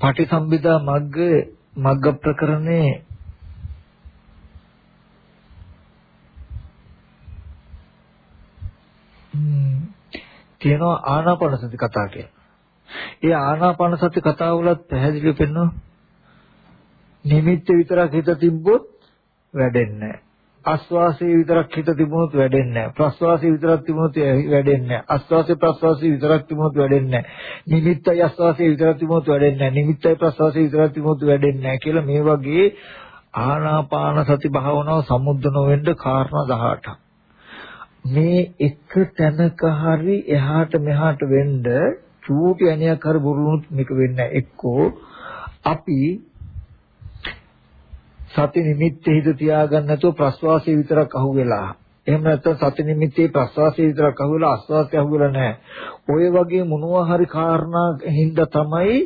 පටිසම්භිදා මග්ග මග්ග ප්‍රකරණේ තියෙනවා ආනාපාන සති කතා කියලා. ඒ ආනාපාන සති කතාව වලත් පැහැදිලිව පෙන්වනවා නිමිත්ත විතරක් හිත තිබ්බොත් වැඩෙන්නේ නැහැ. ආස්වාසයේ විතරක් හිත තිබුණොත් වැඩෙන්නේ නැහැ. ප්‍රස්වාසයේ විතරක් තිබුණොත් වැඩෙන්නේ නැහැ. ආස්වාසයේ ප්‍රස්වාසයේ විතරක් තිබුණොත් වැඩෙන්නේ නැහැ. නිමිත්තයි ආස්වාසයේ විතරක් තිබුණොත් වැඩෙන්නේ නැහැ. නිමිත්තයි ප්‍රස්වාසයේ විතරක් තිබුණොත් වැඩෙන්නේ නැහැ කියලා මේ වගේ ආනාපාන සති භාවනාව සමුද්දන වෙන්න කාරණා 18ක්. මේ එක තැනක හරි එහාට මෙහාට වෙන්න චූටි අණයක් හරි බුරුණුත් මේක වෙන්නේ එක්කෝ අපි සති නිමිත්තේ හිත තියාගන්න නැතුව ප්‍රස්වාසයේ විතරක් අහුවෙලා. එහෙම නැත්නම් සති නිමිත්තේ ප්‍රස්වාසයේ විතරක් අහුවෙලා ආස්වාසය අහුවෙලා නැහැ. ඔය වගේ මොනවා හරි කාරණා හින්දා තමයි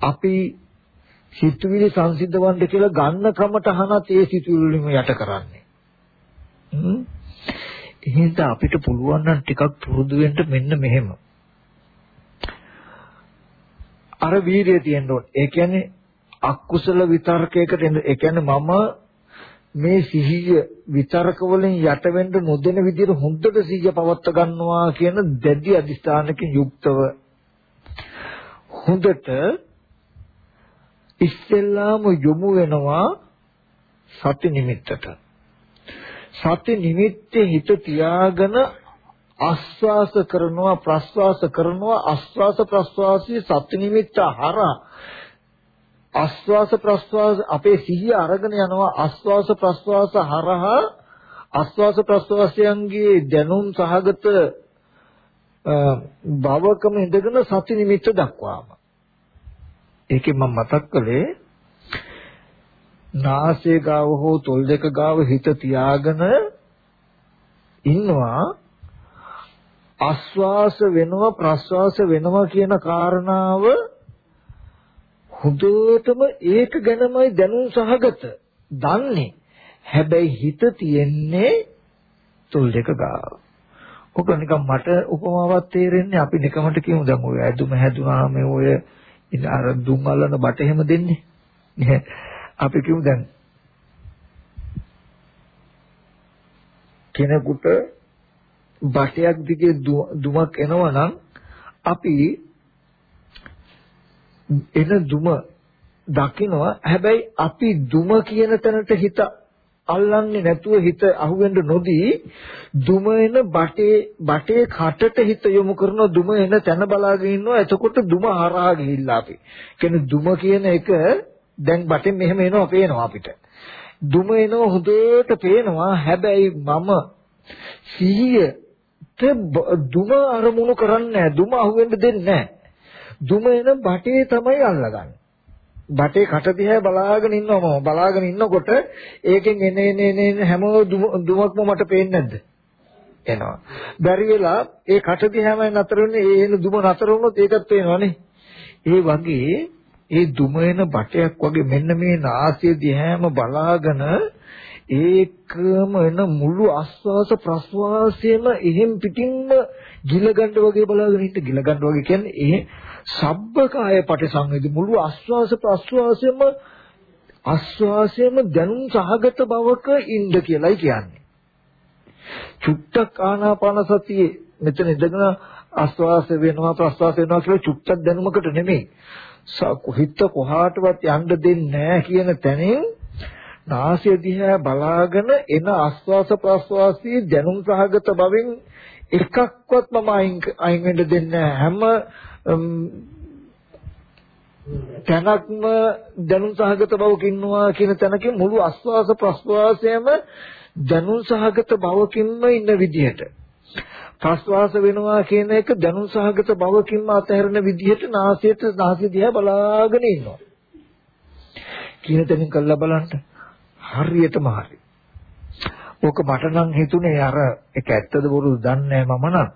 අපි සිතුවිලි සංසිද්ධවන්න කියලා ගන්න ක්‍රමට අහනත් ඒ සිතුවිලි වලින්ම යට කරන්නේ. එහෙනම් අපිට පුළුවන් නම් ටිකක් පුරුදු වෙන්න මෙන්න මෙහෙම. අර වීර්යය තියෙන්න ඕනේ. ඒ කියන්නේ අකුසල විතර්කයකට එන ඒ කියන්නේ මම මේ සිහිය විතර්ක වලින් යට වෙන්න නොදෙන විදිහට හොඳට සිහිය පවත්වා ගන්නවා කියන දැඩි අදිස්ථානකින් යුක්තව හොඳට ඉස්සෙල්ලාම යොමු වෙනවා සති නිමිත්තට සති නිමිත්තේ හිත තියාගෙන ආස්වාස කරනවා ප්‍රස්වාස කරනවා. ආස්වාස ප්‍රස්වාසී සති නිමිත්ත හරහා ආස්වාස ප්‍රස්වාස අපේ සිහිය අරගෙන යනවා. ආස්වාස ප්‍රස්වාස හරහා ආස්වාස ප්‍රස්වාසයන්ගේ දැනුම් සහගත භවකම ඉඳගෙන සති නිමිත්ත දක්වාම. ඒකෙන් මම මතක් කළේ නාසය ගාව හෝ තොල් දෙක ගාව හිත තියාගෙන ඉන්නවා ආස්වාස වෙනවා ප්‍රස්වාස වෙනවා කියන කාරණාව හොඳටම ඒක ගැනමයි දැනුම් සහගත දන්නේ හැබැයි හිත තියෙන්නේ තුල් දෙක ගාව. ඔක නිකන් මට උපමාවක් තේරෙන්නේ අපි නිකමට කියමු දැන් ඔය ඇදුම හැදුනාම ඔය අර දුම් අල්ලන බට එහෙම දෙන්නේ. අපි කියමු දැන්. කෙනෙකුට බටයක් දිගේ දුමක් එනවා නම් අපි එන දුම දකිනවා. හැබැයි අපි දුම කියන තැනට හිත අල්ලන්නේ නැතුව හිත අහුවෙන්න නොදී දුම එන බටේ බටේ කටට හිත යොමු කරන දුම එන තැන බලාගෙන ඉන්නවා. එතකොට දුම හරහා ගිහිල්ලා අපි. කියන්නේ දුම කියන එක දැන් බටෙන් මෙහෙම එනවා පේනවා අපිට දුම එනවා හොඳට පේනවා හැබැයි මම සිහියට දුම අරමුණු කරන්නේ දුම අහුවෙන්න දෙන්නේ දුම එන බටේ තමයි අල්ලගන්නේ බටේ කට දිහා බලාගෙන ඉන්නවම බලාගෙන ඉන්නකොට ඒකෙන් එන එන එන හැම දුමක්ම මට පේන්නේ නැද්ද? එනවා. බැරි වෙලා ඒ කට දිහාම නතර වෙන්නේ ඒ එන දුම නතර වුණොත් ඒකත් පේනවනේ. ඒ වගේ ඒ දුම එන බටයක් වගේ මෙන්න මේ නාසය දිහාම බලාගෙන ඒකම එන මුළු ආස්වාස ප්‍රස්වාසයේම එහෙම් පිටින්ම ගිල ගන්න වගේ බලාගෙන ඉන්න ගිල ගන්න වගේ කියන්නේ ඒ සබ්බකාය පටිසංවේදී මුළු ආස්වාස ප්‍රස්වාසයේම ආස්වාසයේම දැනුම් සහගත බවක ඉන්න කියලායි කියන්නේ. චුට්ටක් ආනාපාන සතියේ මෙතන ඉඳගෙන ආස්වාස වෙනවා ප්‍රස්වාස වෙනවා කියලා චුට්ටක් දැනුමකට නෙමෙයි. හිත කොහාටවත් යන්න දෙන්නේ නැහැ කියන තැනින් නාසය දිහා බලාගෙන එන ආස්වාස ප්‍රස්වාසී දැනුම් සහගත බවෙන් එකක්වත් මම අයින් වෙන්න දෙන්නේ හැම තැනක්ම දැනුම් සහගත බවක ඉන්නවා කියන තැනකින් මුළු ආස්වාස ප්‍රස්වාසයම දැනුම් සහගත බවකින්ම ඉන්න විදිහට. ප්‍රස්වාස වෙනවා කියන එක දැනුම් සහගත බවකින්ම අතහැරෙන විදිහට නාසයට නාසය දිහා බලාගෙන ඉන්නවා කියන තැනින් කළා බලන්න හරියටම හරි. ඕක මට නම් හිතුනේ අර ඒක ඇත්තද බොරුද දන්නේ මම නම්.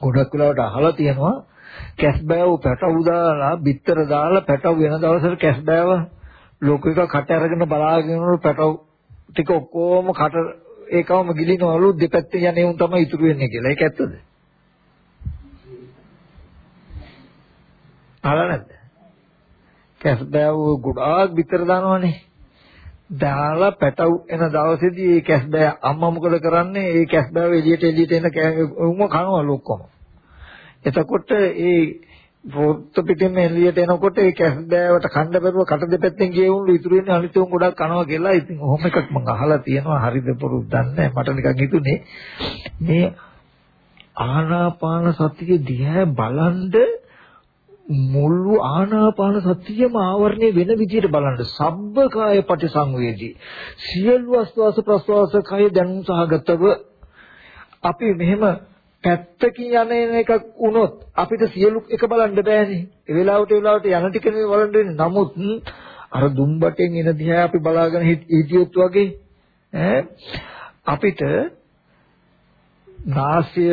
ගොඩක් වෙලාවට අහලා තියෙනවා කැස් බෑව පැටවු දාලා බිත්තර දාලා පැටවු වෙන දවසට කැස් බෑව ලෝකෙක කට අරගෙන බලාගෙන පැටවු ටික ඔක්කොම කට ඒකවම ගිලිනවලු දෙපැත්තේ යන්නේ උන් තමයි ඉතුරු වෙන්නේ කියලා. ඒක ඇත්තද? අහලා නැද්ද? කැස් බෑව ගොඩාක් බිත්තර දානවනේ. දාලා පැටව් එන දවසේදී ඒ කැස් බෑ අම්මා මොකද කරන්නේ ඒ කැස් බෑව එළියට එළියට එන උම කනවලු ඔක්කොම එතකොට ඒ පොත්ත පිටින් එළියට එනකොට ඒ කැස් බෑවට කන්න බැරුව කට දෙපැත්තෙන් ගියවුණු ඉතුරු වෙන්නේ අනිත් උන් ගොඩක් කනවා කියලා ඉතින් ඔහොම එකක් මම අහලා තියෙනවා. හරිද පුරුද්දක් නැහැ. මට නිකන් හිතුනේ මේ ආනාපාන සතිය දිහා බලන්ද මුළු ආනාපාන සතියම ආවරණය වෙන විදිහට බලන්න සබ්බකාය පටිසංවේදී සියලු ආස්වාස ප්‍රස්වාස කය දැනුම් සහගතව අපි මෙහෙම පැත්තකින් යන එකක් වුණොත් අපිට සියලු එක බලන්න බෑනේ. ඒ වෙලාවට ඒ වෙලාවට යන ටික නෙවෙයි බලන්න වෙන්නේ. නමුත් අර දුම්බටෙන් එන දිහා අපි බලාගෙන හිටියොත් වගේ ඈ අපිට නාසය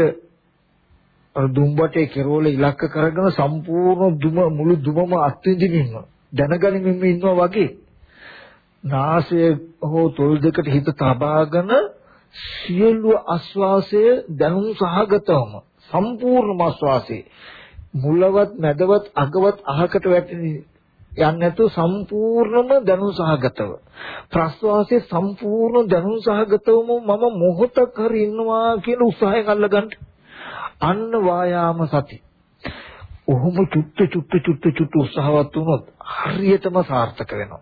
දුම්බටේ කෙරෝල ඉලක්ක කරගෙන සම්පූර්ණ දුම මුළු දුමම අත්විඳින්න දැනගනිමින් ඉන්නවා වගේ. නාසය හෝ තොල් දෙකට හිත තබාගෙන සියලු ආස්වාසය දැනුම් සහගතවම සම්පූර්ණ ආස්වාසය මුලවත් මැදවත් අගවත් අහකට වැටෙන්නේ යන්නේ නැතුව සම්පූර්ණම දැනුම් සහගතව ප්‍රස්වාසයේ සම්පූර්ණ දැනුම් සහගතවම මම මොහොතක් හරි ඉන්නවා කියන උත්සාහයෙන් අල්ලගන්න අන්න වායාම සති. ඔහොම චුට්ට චුට්ට චුට්ට චුට්ට උත්සාහවත් වුණොත් හරියටම සාර්ථක වෙනවා.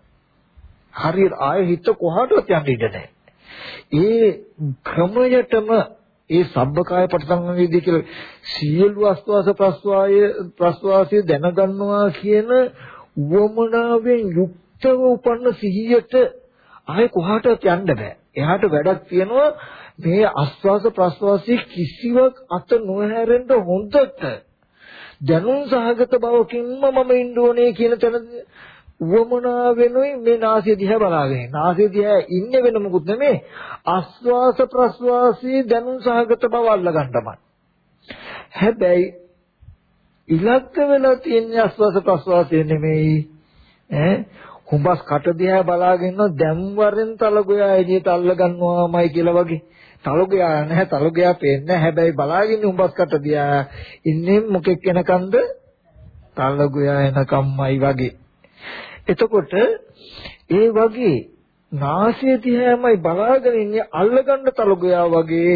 හරියට ආයෙ හිත කොහාටවත් යන්න ඉඩ නැහැ. ඒ ක්‍රමයටම ඒ සබ්බකාය පටිසංවේදී කියලා සියලු අස්වාස ප්‍රස්වාය ප්‍රස්වාසය දැනගන්නවා කියන වමනාවෙන් යුක්තව උපන්න සිහියට ආයෙ කොහාටවත් යන්න බෑ. එහාට වැඩක් තියෙනවා මේ ආස්වාස ප්‍රස්වාසයේ කිසිවක් අත නොහැරෙන්න හොඳට දැනුම් සහගත බවකින්ම මම ඉන්න ඕනේ කියන තැන වමනා වෙනුයි මේ නාසය දිහා බලාගෙන. නාසය දිහා ඉන්නේ වෙන මොකුත් නෙමෙයි. ආස්වාස ප්‍රස්වාසයේ දැනුම් සහගත බව අල්ලගන්නමයි. හැබැයි ඉලක්ක වෙලා තියෙන ආස්වාස ප්‍රස්වාසය නෙමෙයි ඈ හුඹස් කට දිහා බලාගෙන දැන් වරෙන් තලගොයා එළියට අල්ල ගන්නවාමයි කියලා වගේ තලගොයා නැහැ තලගොයා පේන්නේ හැබැයි බලාගෙන හුඹස් කට දිහා ඉන්නේ මොකෙක් වෙනකන්ද තලගොයා එනකම්මයි වගේ එතකොට ඒ වගේ නාසය දිහාමයි බලාගෙන ඉන්නේ අල්ලගන්න තලගොයා වගේ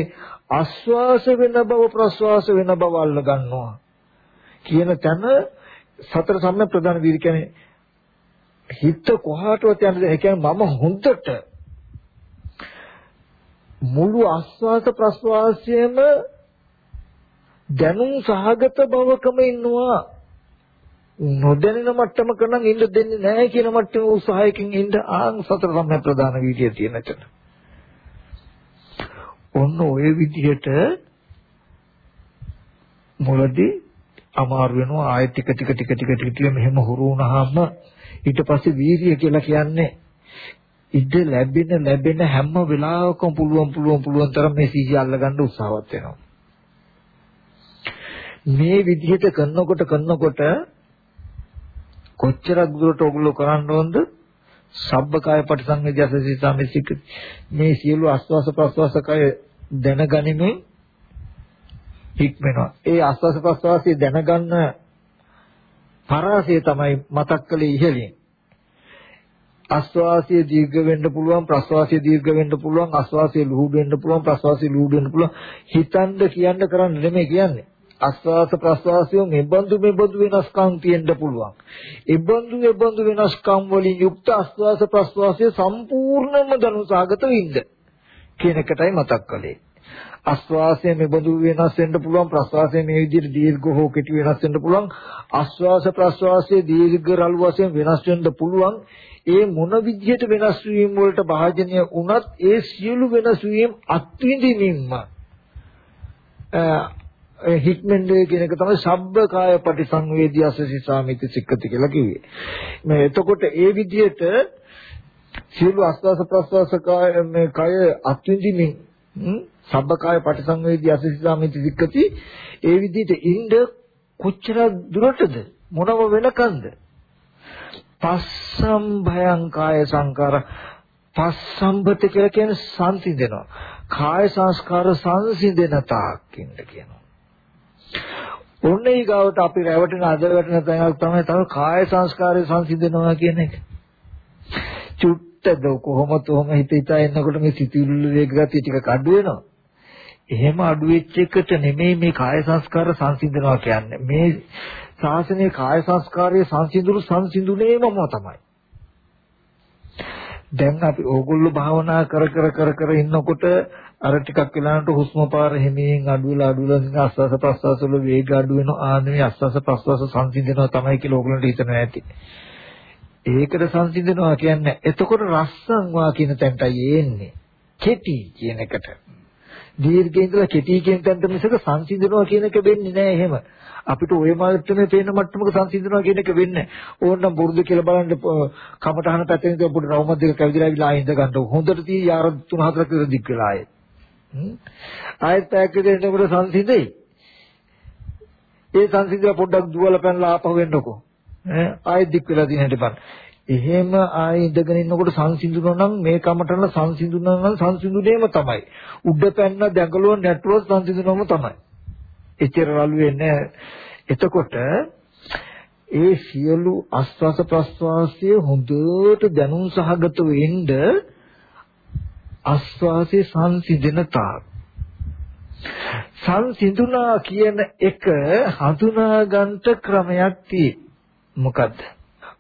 ආස්වාස වෙන බව ප්‍රස්වාස වෙන බව අල්ල ගන්නවා කියන තැන සතර සම්‍යක් ප්‍රධාන වීර්ය කියන්නේ හිත කොහාටවත් යන්නේ නැහැ. ඒ කියන්නේ මම හොඳට මුළු ආස්වාද ප්‍රස්වාසයේම දැනුම් සහගත බවකම ඉන්නවා. නොදැනෙන මට්ටමක නම් ඉන්න දෙන්නේ නැහැ කියන මට්ටම උත්සාහයකින් ඉන්න ආන් සතර සම්‍යක් ප්‍රධාන වීර්යය තියෙන තැන. ඔන්න ඔය විදිහට මුලදී අමාරු වෙනවා ආයෙ ටික ටික ටික ටික ටික මෙහෙම හුරු වුණාම ඊට පස්සේ වීර්ය කියලා කියන්නේ ඉඩ ලැබෙන ලැබෙන හැම වෙලාවකම පුළුවන් පුළුවන් පුළුවන් තරම් මේ සීජය අල්ලගන්න උත්සාහවත් වෙනවා. මේ විදිහට කරනකොට කරනකොට කොච්චරක් දුරට ඔගොල්ලෝ කරන්න ඕනද? සබ්බකාය පටිසංවේදී අසසිතාමිසික මේ සියලු ආස්වාස ප්‍රස්වාසකය දැනගනිමින් හික්මනවා. ඒ ආස්වාස ප්‍රස්වාසය දැනගන්න පරාසය තමයි මතක් කළේ ඉහළින්. ආස්වාසිය දීර්ඝ වෙන්න පුළුවන් ප්‍රස්වාසිය දීර්ඝ වෙන්න පුළුවන් ආස්වාසිය ලුහුඩ වෙන්න පුළුවන් ප්‍රස්වාසිය ලුහුඩ වෙන්න පුළුවන් හිතන්න කියන්න කරන්න නෙමෙයි කියන්නේ ආස්වාස ප්‍රස්වාසිය මෙබඳු මෙබඳු වෙනස්කම් තියෙන්න පුළුවන්. එබඳු එබඳු වෙනස්කම් වලින් යුක්ත ආස්වාස ප්‍රස්වාසිය සම්පූර්ණම දනුසාගත වින්ද කියන එකටයි මතක් කළේ. ආස්වාසය මෙබඳු වෙනස් වෙන්න පුළුවන් ප්‍රස්වාසය මේ විදිහට දීර්ඝ හෝ කෙටි වෙනස් වෙන්න පුළුවන්. ආස්වාස ප්‍රස්වාසයේ දීර්ඝ රළු වශයෙන් වෙනස් වෙන්න පුළුවන්. ඒ මොන විදිහට වෙනස් වීම වලට භාජනය වුණත් ඒ සියලු වෙනස් වීම අත්විඳින්නින්ම හික්මෙන්දේ කියන එක තමයි සබ්බකාය පටිසංවේදී අසසි සාමිති සික්කති කියලා කිව්වේ. මේ එතකොට ඒ විදිහට සියලු ආස්වාස ප්‍රස්වාස කාය මේ කය අත්විඳින්නින් සබ්බකාය පටිසංවේදී අසසි සාමිති සික්කති ඒ විදිහට ඉන්න කොච්චර දුරටද මොනව වෙනකන්ද පස්සම් භයං කාය සංකාර පස්සම්බත කියලා කියන්නේ සංසිඳෙනවා. කාය සංස්කාර සංසිඳෙන තාක් ඉන්න කියනවා. ඔන්න ඊගාවට අපි රැවටෙන අද වැටෙන තැනක් තමයි තව කාය සංස්කාරය සංසිඳෙනවා කියන එක. චුට්ටද කොහොමද කොහොම හිත හිතා එන්නකොට මේ සිතුවිලි වේග ගතිය ටික අඩු වෙනවා. එහෙම අඩු වෙච්ච එකට නෙමෙයි මේ කාය සංස්කාර සංසිඳනවා කියන්නේ. මේ ශාසනයේ කාය සංස්කාරයේ සංසිඳුරු සංසිඳුනේමම තමයි. දැන් අපි ඕගොල්ලෝ භාවනා කර කර කර කර ඉන්නකොට අර ටිකක් වෙලාවට හුස්ම පාර හිමින් අඩු වෙලා අඩු වෙලා ආස්වාස ප්‍රස්වාස වල වේග අඩු වෙනවා ආන්නේ ආස්වාස ප්‍රස්වාස සංසිඳනවා තමයි කියලා ඕගොල්ලන්ට හිතනවා ඇති. ඒකට සංසිඳනවා කියන්නේ එතකොට රස්සං වා කියන තැනටයි එන්නේ. කෙටි කියන එකට. දීර්ඝ ඉඳලා කෙටි කියන තැනට මිසක සංසිඳනවා කියන එක වෙන්නේ නැහැ එහෙම. අපිට ওই මට්ටමේ පේන මට්ටමක සංසිඳනවා කියන එක වෙන්නේ ඕනනම් බුරුදු කියලා බලන්න කමටහන පැත්තෙන් ඉඳලා පොඩි රවුමක් දෙක කැවිදිලා ඉවිලා ආයෙ ඉඳ ගන්න හොඳට tie යාර 3 4ක් විතර දික් වෙලා ආයෙ ආයෙත් පැයක් විතර ඉන්නකොට සංසිඳෙයි. ඒ සංසිඳලා පොඩ්ඩක් දුවලා පැනලා ආපහු වෙන්නකෝ ඈ ආයෙ දික් වෙලා දින හිටපන් එහෙම ආයෙ ඉඳගෙන ඉන්නකොට සංසිඳුණා නම් මේ කමටන සංසිඳුණා නම් සංසිඳුනේම තමයි. උඩ පැන්න දැඟලුව නැටුව සංසිඳුනම තමයි. එච්චර රළු වෙන්නේ එතකොට ඒ සියලු ආස්වාස ප්‍රස්වාසයේ හොඳට දැනුම් සහගත වෙන්න ආස්වාසේ සංසිඳන තාක් සංසිඳුනා කියන එක හඳුනා ගන්නට ක්‍රමයක් තියෙයි මොකද්ද?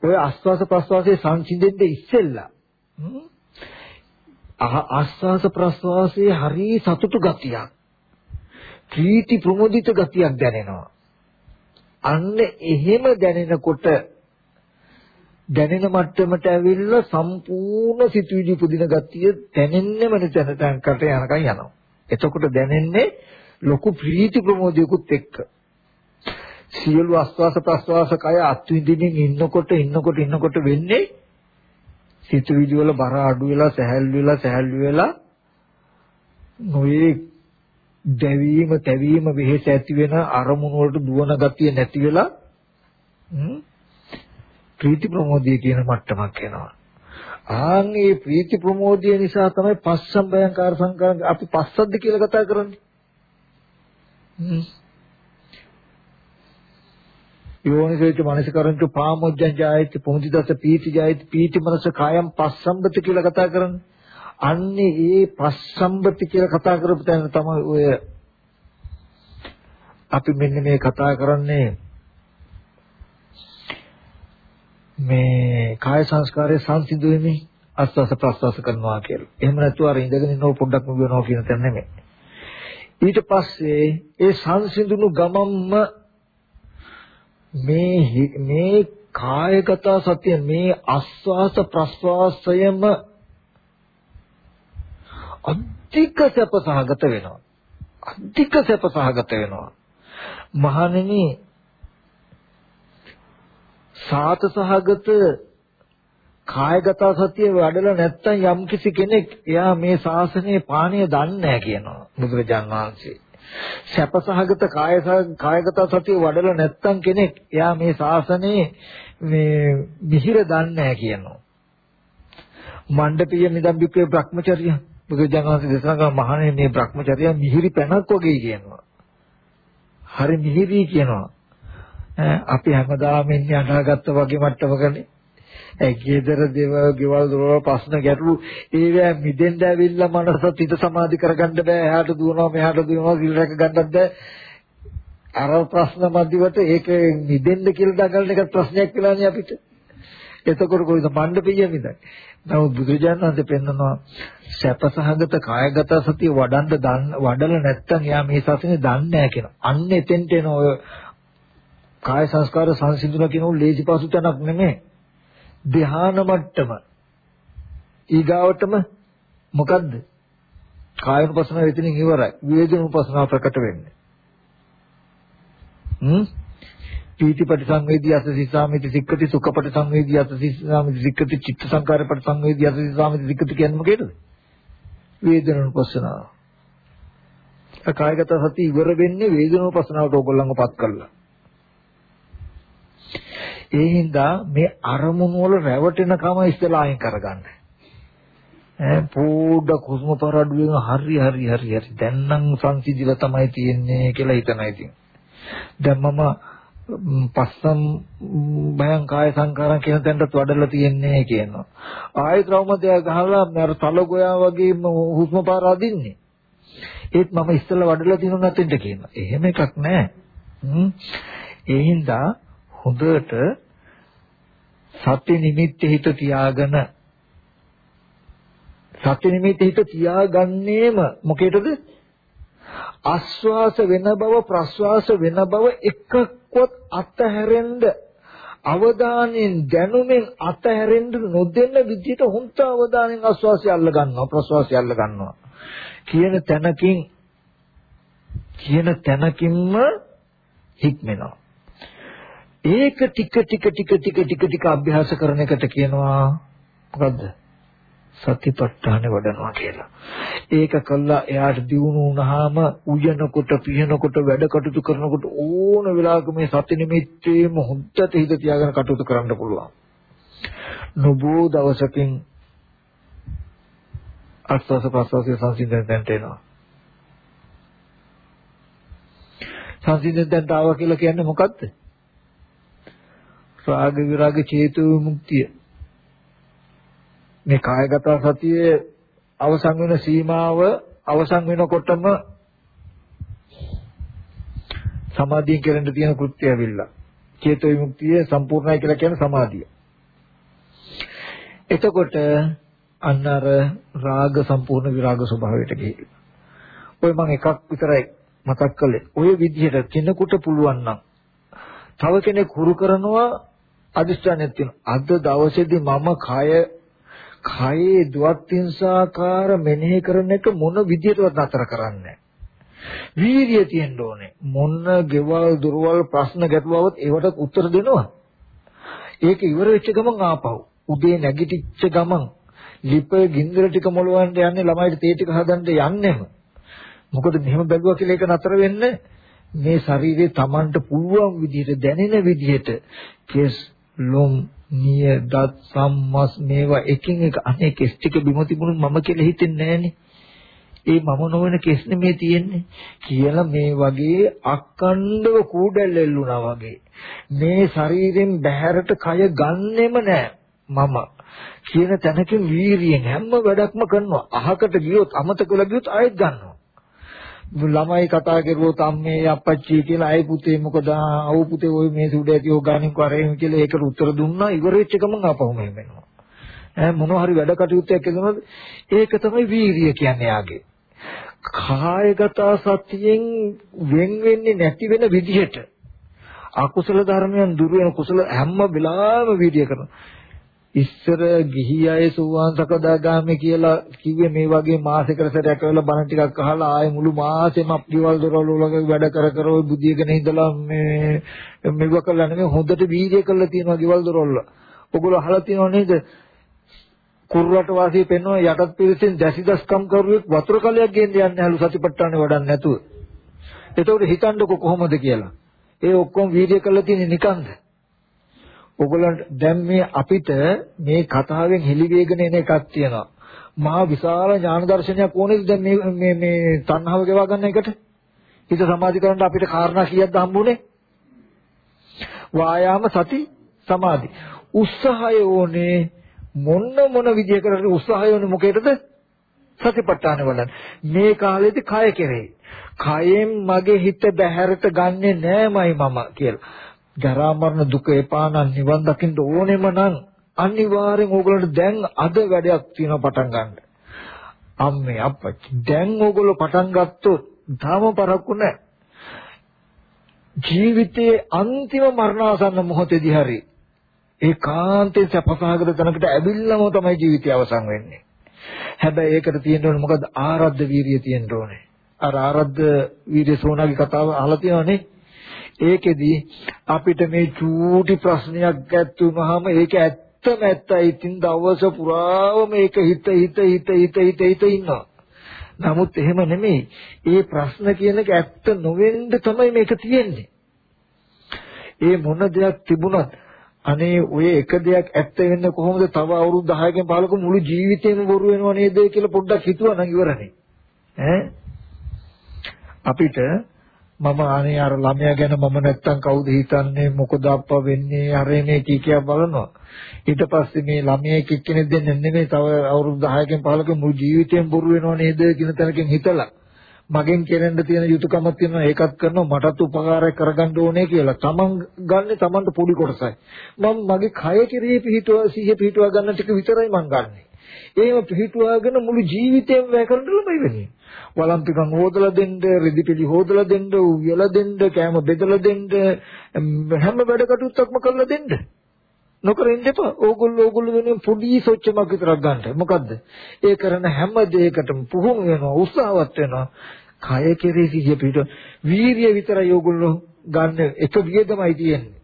ඔය ආස්වාස ප්‍රස්වාසයේ සංසිඳෙන්න ඉස්සෙල්ලා. ආස්වාස ප්‍රස්වාසයේ හරි සතුටු ගතියක්. ප්‍රීති ප්‍රමුදිත ගතියක් දැනෙනවා. අන්න එහෙම දැනෙනකොට දැනෙන මට්ටමට ඇවිල්ලා සම්පූර්ණ සිතුවිලි පුදින ගතිය දැනෙන්නෙම නැතනකට යනකම් යනවා. එතකොට දැනෙන්නේ ලොකු ප්‍රීති ප්‍රමෝදයකුත් එක්ක. සියලු ආස්වාස ප්‍රස්වාස කය අත්විඳින්මින් ඉන්නකොට ඉන්නකොට ඉන්නකොට වෙන්නේ සිතුවිලි වල බර අඩු වෙලා සැහැල්ලු වෙලා සැහැල්ලු වෙලා නොයේ දැවීම, තැවීම, වෙහෙස ඇති වෙන අරමුණු වලට දුවන ගතිය නැති වෙලා ප්‍රීති ප්‍රමෝදය කියන මට්ටමක් එනවා. ආන්නේ ප්‍රීති ප්‍රමෝදය නිසා තමයි පස්සම් බයංකාර සංකාර අපි පස්සද්ද කියලා කතා කරන්නේ. යෝනිසේච මනසිකරන්තු පාමොජ්ජං ජායති පුමුදිදස පීති ජායති පීති මනස කායම් පස්සම්බති කියලා කතා කරන්නේ. අන්නේ ඒ පස්සම්බති කියලා කතා කරපු තැන තමයි ඔය අපි මෙන්න මේ කතා කරන්නේ මේ කාය සංස්කාරයේ සංසිඳු වෙමින් ආස්වාස ප්‍රස්වාස කරනවා කියලා. එහෙම නැතුව අර ඉඳගෙන ඉන්නව පොඩ්ඩක් නුඹනවා කියන තැන නෙමෙයි. ඊට පස්සේ ඒ සංසිඳුණු ගමම්ම මේ මේ කායගත සතිය මේ ආස්වාස ප්‍රස්වාසයම අධික සැප සහගත වෙනවා. අධික සැප සහගත වෙනවා. මහණෙනි සාත සහගත කායගත සතිය වඩලා නැත්තම් යම්කිසි කෙනෙක් එයා මේ ශාසනයේ පාණිය දන්නේ නැහැ කියනවා බුදුරජාන් වහන්සේ. සැපසහගත කාය කායගත සතිය වඩලා නැත්තම් කෙනෙක් එයා මේ ශාසනයේ මේ මිහිර දන්නේ නැහැ කියනවා. මණ්ඩපීය නිදම්බිකේ Brahmacharya බුදුරජාණන් වහන්සේ දේශනා කරන මහණේ මේ Brahmacharya මිහිරි පැනක් වගේ කියනවා. හරි මිහිරි කියනවා. අපි හැමදාම ඉන්නේ අනාගත වගේ මට්ටමකනේ. ඒ ගෙදර දේවල් ගෙවල් දොරවල් ප්‍රශ්න ගැටලු ඒවැ මිදෙන්න ඇවිල්ලා මනසත් හිත සමාධි කරගන්න බෑ. එහාට දුවනවා මෙහාට දුවනවා සිල් රැක ගන්නත් බෑ. අර ප්‍රශ්න මැදිවට ඒක මිදෙන්න කියලා දඟලන එක ප්‍රශ්නයක් වෙලානේ අපිට. එතකොට කොයිද මණ්ඩපිය මිදයි. නමුත් බුදුරජාණන් වහන්සේ පෙන්නනවා සැපසහගත කායගත සතිය වඩන්න වඩල නැත්තම් යා මේ සසනේ දන්නේ නැහැ කියනවා. අන්න එතෙන්ට එන ඔය කාය සංස්කාර සංසිඳුන කියන උන් ලේසි පසු තැනක් නෙමෙයි. ධ්‍යාන මට්ටම. ඊගාවටම මොකද්ද? කායනුපසනාව එතනින් ඉවරයි. වේදනුපසනාව ප්‍රකට වෙන්නේ. හ්ම්? පීතිපටි සංවේදී අස සිස්සාමිති සික්කති සුඛපටි සංවේදී අස සිස්සාමිති සික්කති චිත්ත සංකාරපටි සංවේදී අස සිස්සාමිති සික්කති කියන්නේ මොකේද? වේදනුපසනාව. කායගත සති ඉවර වෙන්නේ වේදනුපසනාවට ඕගොල්ලන්වපත් කළා. ඒ හින්දා මේ අරමුණු වල රැවටෙනකම ඉස්සලා අයින් කරගන්න. ඈ පොඩ්ඩක් හුස්ම පරඩුවෙන් හරි හරි හරි හරි දැන් නම් සංසිඳිලා තමයි තියෙන්නේ කියලා හිතනවා ඉතින්. දැන් මම පස්සම් භයං කාය සංකාරම් කියන තැනට වඩලා තියෙන්නේ කියනවා. ආයෙත් රවුමදය ගහලා අර තල ගෝයා වගේම හුස්ම පාර අදින්නේ. ඒත් මම ඉස්සෙල්ලා වඩලා තියෙනවා නැතෙන්ට කියනවා. එහෙම එකක් නැහැ. ඒ හින්දා හොඳට සත්‍ය නිමිත්තේ හිත තියාගෙන සත්‍ය නිමිත්තේ හිත තියාගන්නේම මොකේදද? ආස්වාස වෙන බව ප්‍රස්වාස වෙන බව එකක්වත් අතහැරෙන්න අවධානයෙන් දැනුමෙන් අතහැරෙන්න නොදෙන්න විදිහට හුඟ අවධානයෙන් ආස්වාසය අල්ල ගන්නවා ප්‍රස්වාසය අල්ල ගන්නවා. කියන තැනකින් කියන තැනකින්ම හික්මෙනවා. ඒක ටික ටික ටික ටික ටික ටික අභ්‍යාස කරන එකට කියනවා මොකද්ද? සතිපට්ඨාන වඩනවා කියලා. ඒක කළා එයාට දියුණු වුණාම උයනකොට පිහනකොට වැඩ කටයුතු කරනකොට ඕන වෙලාවක මේ සති නිමිත්තේම හොද්දට හිත තියාගෙන කටයුතු කරන්න පුළුවන්. නොබෝ දවසකින් අස්වාස ප්‍රස්වාසයේ සංසිඳන තැනට එනවා. සංසිඳන තැනට ආවා කියලා කියන්නේ මොකද්ද? රාග විරාග චේතු විමුක්තිය. මේ කායගත සතියේ අවසන් වෙන සීමාව අවසන් වෙනකොටම සමාධියෙන් කෙරෙන්න තියෙන කෘත්‍යය ඇවිල්ලා. චේතු විමුක්තිය සම්පූර්ණයි කියලා කියන සමාධිය. එතකොට අන්න අර රාග සම්පූර්ණ විරාග ස්වභාවයට ගිහිල්ලා. ඔය මම එකක් විතරයි මතක් කළේ. ඔය විදිහට කෙනෙකුට පුළුවන් නම් තව කෙනෙක් හුරු කරනවා අදිෂ්ඨානයක් තියෙනවා. අද දවසේදී මම කය කයේ දුවත්ින්සාකාර මෙනෙහි කරන එක මොන විදියටවත් නතර කරන්නේ වීර්යය තියෙන්න ඕනේ. මොන ගෙවල් දුරවල් ප්‍රශ්න ගැටලුවවත් ඒවට උත්තර දෙනවා. ඒක ඉවර වෙච්ච ගමන් ආපහු උදේ නැගිටිච්ච ගමන් ලිප ගින්දර ටික මොලවන්න යන්නේ ළමයිට තේ ටික හදන්න යන්නෙම මොකද මෙහෙම බැලුවා කියලා ඒක නතර වෙන්නේ මේ ශරීරේ Tamanට පුළුවන් විදිහට දැනෙන විදිහට කෙස් ලොම් නිය දත් සම්මස් මේවා එකින් එක අනේ කෙස් ටික බිම තිබුණොත් මම කියලා හිතෙන්නේ නැහනේ. ඒ මම නොවන කෙස් නෙමේ තියෙන්නේ. කියලා මේ වගේ අක්කණ්ඩව කූඩැල් එල්ලුණා වගේ. මේ ශරීරෙන් බැහැරට කය ගන්නෙම නෑ මම. කියන තැනකින් වීරියෙන් හැම වැඩක්ම කරනවා. අහකට ගියොත් අමතක වෙලා ගියොත් ආයෙත් ගන්නවා. ළමයි කතා කරුවොත් අම්මේ අප්පච්චි කියලා අය පුතේ මොකද? ආව පුතේ ওই මේ සුඩ ඇති ඕ ගානින් කරේම කියලා ඒකට උත්තර දුන්නා. ඉවර වෙච්ච ගමන් ආපහු මෙහෙම වෙනවා. ඈ මොනවා හරි වැඩ කටයුත්තක් කරනවද? ඒක තමයි වීරිය කියන්නේ යාගේ. කායගත සතියෙන් වෙන් වෙන්නේ නැති වෙන විදිහට අකුසල ධර්මයන් දුර වෙන කුසල හැම වෙලාවෙම වීර්ය කරනවා. ඉස්සර ගිහි අය සෝවාන් සකදාගාමී කියලා කිව්වේ මේ වගේ මාසෙකට සැරයක් කරලා බණ ටිකක් අහලා ආයේ මුළු මාසෙම අප්පිවල් දොරවල් වල වැඩ කර කර ඔය බුදියගෙන ඉඳලා මේ මෙව කළා නෙමෙයි හොඳට වීර්ය කළා තියෙනවා ගෙවල් දොරවල්. ඔගොල්ලෝ අහලා තියෙනව නේද? කුරුරට වාසී පෙන්වන යටත් පිරිසෙන් දැසිදස්කම් කරුවෙක් වතුර කලයක් ගෙන්න යන්නේ හැලු සතිපට්ඨානේ වඩන්නේ නැතුව. එතකොට හිතන්නකො කොහොමද කියලා. ඒ ඔක්කොම වීඩියෝ කරලා තියෙන්නේ නිකන්ද? ඔයගොල්ලන්ට දැන් මේ අපිට මේ කතාවෙන් හෙලි වේගන එන එකක් තියෙනවා. මහා විශාල ඥාන දර්ශනයක් ඕනේද දැන් මේ මේ මේ තණ්හාව ගෙවා ගන්න එකට? හිත සමාධි කරන්න අපිට කාරණා කීයක්ද හම්බුනේ? වායාම සති සමාධි. උත්සාහය ඕනේ මොන මොන විදියකට උත්සාහය ඕනේ මොකේදද? සතිපට්ඨාන වල. මේ කාලෙදි කය කෙරෙහි. කයෙන් මගේ හිත බැහැරට ගන්නෙ නෑමයි මම කියලා. ජරා මරණ දුක එපා නම් නිවන් දකින්න ඕනෙම නම් අනිවාර්යෙන් ඕගොල්ලන්ට දැන් අද වැඩක් තියෙනවා පටන් ගන්න. අම්මේ අප්පච්චි දැන් ඕගොල්ලෝ පටන් ගත්තොත් තාම පරක්කු නැහැ. ජීවිතයේ අන්තිම මරණාසන්න මොහොතේදී හරි ඒකාන්තයෙන් සපසහගත තැනකට ඇවිල්ලාම තමයි ජීවිතය අවසන් වෙන්නේ. හැබැයි ඒකට තියෙන්න ඕනේ මොකද ආරද්ධ වීරිය තියෙන්න ඕනේ. අර ආරද්ධ වීර්ය සෝනාගේ කතාව අහලා තියෙනවනේ. ඒකෙදි අපිට මේ චූටි ප්‍රශ්නයක් ඇත්තුනහම ඒක ඇත්තම ඇත්තයි. ඉතින් දවස පුරාම මේක හිත හිත හිත හිත හිත හිත ඉන්නවා. නමුත් එහෙම නෙමෙයි. ඒ ප්‍රශ්න කියන එක ඇත්ත නොවෙන්න තමයි මේක තියෙන්නේ. ඒ මොන දෙයක් තිබුණත් අනේ ඔය එක දෙයක් ඇත්ත වෙන්න කොහොමද තව අවුරුදු 10කින් 15ක මුළු ජීවිතේම බොරු වෙනව නේද කියලා පොඩ්ඩක් හිතුවා නම් ඉවරනේ ඈ අපිට මම අනේ අර ළමයා ගැන මම නැත්තම් කවුද හිතන්නේ? මොකද අප්පා වෙන්නේ? අර මේ කී කියා බලනවා. ඊට පස්සේ මේ ළමයෙක් එක්කෙනෙක් දෙන්නේ නෙමෙයි. තව අවුරුදු 10කින් 15කින් මුළු ජීවිතේම බොරු වෙනව නේද කියන තැනකින් හිතලා. මගෙන් කෙරෙන්න තියෙන යුතුයකමක් තියෙනවා. ඒකත් කරනවා. මටත් උපකාරයක් කරගන්න ඕනේ කියලා. Taman ගන්න Tamanට පොඩි කොටසයි. මම මගේ කය කෙරෙහි පිහිටුවා සිහිය පිහිටුවා ගන්න ටික විතරයි මං ගන්නෙ. ඒව පිහිටුවාගෙන මුළු ජීවිතේම වැය කරන්න ළමයි වෙන්නේ. වළම් ටිකක් හොදලා දෙන්න, රෙදි පිළි හොදලා දෙන්න, උයලා දෙන්න, කෑම බෙදලා දෙන්න, හැම වැඩ කටයුත්තක්ම කරලා දෙන්න. නොකර ඉන්න එපා. ඕගොල්ලෝ ඕගොල්ලෝ වෙනුවෙන් පොඩි සොච්චමක් විතරක් ගන්න. මොකද්ද? ඒ කරන හැම දෙයකටම පුහුණු වෙනවා, උත්සාහවත් වෙනවා. කය කෙරෙහි සිහිය පිට. වීරිය විතරයි ඕගොල්ලෝ ගන්න එක වියදමයි තියෙන්නේ.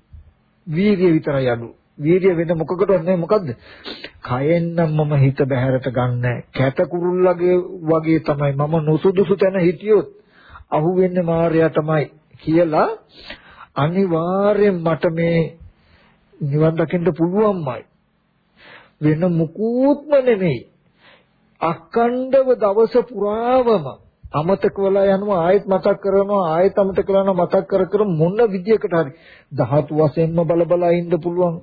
වීරිය විතරයි අඩු. වීර්ය වෙන මොකකටවත් නෙමෙයි මොකද්ද? කයෙන් නම් මම හිත බහැරට ගන්න කැත කුරුල්ලගේ වගේ තමයි මම නොසුදුසු තැන හිටියොත් අහුවෙන්නේ මායя තමයි කියලා අනිවාර්යෙන් මට මේ නිවන් දකින්න පුළුවන්මයි. වෙන මුකුත්ම නෙමෙයි. අඛණ්ඩව දවස පුරාවම අමතක වෙලා යනවා ආයෙත් මතක් කරනවා ආයෙත් අමතක කරනවා මතක් කර කර මොන විදියකට හරි. ධාතු වශයෙන්ම බල බල ඉන්න පුළුවන්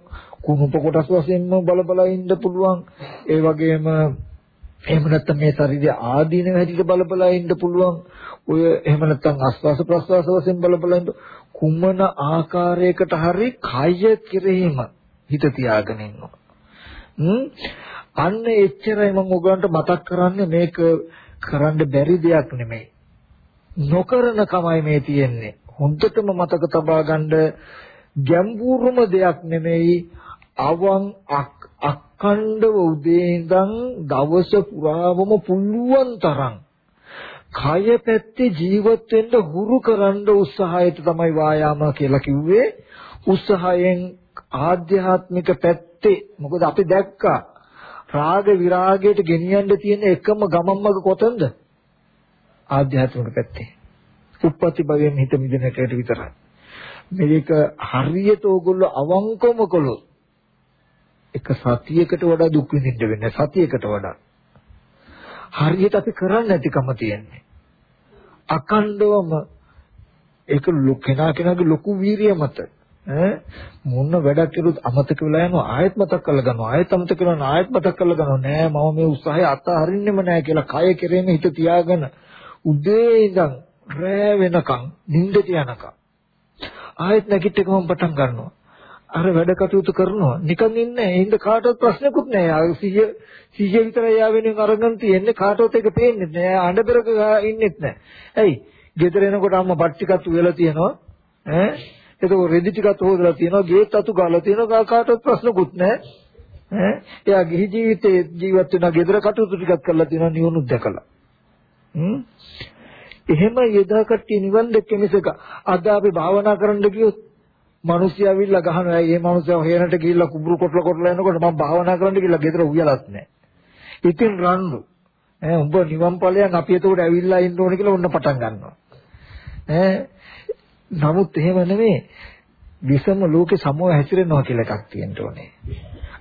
කුණුප කොටස් වශයෙන්ම බල බල ඉන්න පුළුවන්. ඒ වගේම එහෙම නැත්නම් මේ ශරීරය ආදීන හැටියට බල බල ඉන්න පුළුවන්. ඔය එහෙම නැත්නම් ආස්වාස ප්‍රස්වාස වශයෙන් බල බල ඉන්න කුමන ආකාරයකට හරි කය කෙරෙහිම හිත තියාගෙන ඉන්නවා. අන්න එච්චරයි මම ඔයගලන්ට මතක් කරන්නේ මේක කරන්න බැරි දෙයක් නෙමෙයි. නොකරන කමයි මේ තියෙන්නේ. හොඳටම මතක තබා ගන්න ගැඹුරුම දෙයක් නෙමෙයි. අවන් අක්ඛණ්ඩව උදේ ඉඳන් දවස පුරාවම පුළුවන් තරම් කය පැත්තේ ජීවත් වෙන්න හුරු කරන්න උත්සාහයට තමයි වායාම කියලා කිව්වේ. උත්සාහයෙන් ආධ්‍යාත්මික පැත්තේ මොකද අපි දැක්කා රාග විරාගයට ගෙනියන්න තියෙන එකම ගමම්මක කොතනද? ආධ්‍යාත්මික පැත්තේ. උප්පත්ති භවයෙන් හිත මිදෙන එකට විතරයි. මේක හරියට ඕගොල්ලෝ අවංකවම කළොත් එක සතියකට වඩා දුක් විඳින්න වෙන්නේ සතියකට වඩා. හරියට අපි කරන්නේ නැතිකම තියෙන්නේ. අකණ්ඩවම ඒක කෙනා කෙනාගේ ලොකු වීරිය මත ඈ? මොන වැඩක් කරුත් අමතක වෙලා යනවා ආයෙත් මතක් කරලා ගන්නවා. ආයෙත් අමතක කරනවා ආයෙත් මතක් කරලා ගන්නවා. නෑ මම මේ උත්සාහය අතහරින්නෙම නෑ කියලා කය කෙරෙම හිත තියාගෙන උදේ ඉඳන් රෑ වෙනකන් නිින්දට යනකම් ආයෙත් නැගිට එකම පටන් ගන්නවා. අර වැඩ කටයුතු කරනවා. නිකන් ඉන්නේ හින්ද කාටවත් ප්‍රශ්නකුත් නෑ. ආ 100 100 විතරයි යා වෙනින් අරගෙන තියෙන්නේ. කාටවත් ඒක පේන්නේ නෑ. අඬ පෙරක ඉන්නෙත් නෑ. ඇයි? ගෙදර එනකොට අම්මා බත් ටිකක් උයලා තියෙනවා. ඈ? එතකොට රෙදි ටිකක් හොදලා තියෙනවා ගේත් අතු ගාලා තියෙනවා කාටවත් ප්‍රශ්නකුත් නැහැ. ඈ? එයා ගිහි ජීවිතේ ජීවත් වෙන ගෙදර කටයුතු ටිකක් කරලා තියෙනවා නිවුණුත් දැකලා. හ්ම්? එහෙම යදා කට්ටිය නිවන් දැක්ක මිසක අද අපි භාවනා කරන්න ගියොත් මිනිස්සු ඇවිල්ලා ගහනවා ඒ මිනිස්සු හේනට ගිහිල්ලා කුඹුරු කොටලා කොටලා එනකොට මම භාවනා කරන්න ගිහිල්ලා ගෙදර උයලත් නැහැ. ඉතින් රණ්ඩු. ඈ උඹ නිවන් ඵලයන් අපි එතකොට ඇවිල්ලා ඉන්න ඕනේ කියලා ඔන්න පටන් ගන්නවා. ඈ? නමුත් එහෙම නෙමෙයි විසම ලෝකේ සමෝහ හැසිරෙනවා කියලා එකක් තියෙන්න ඕනේ.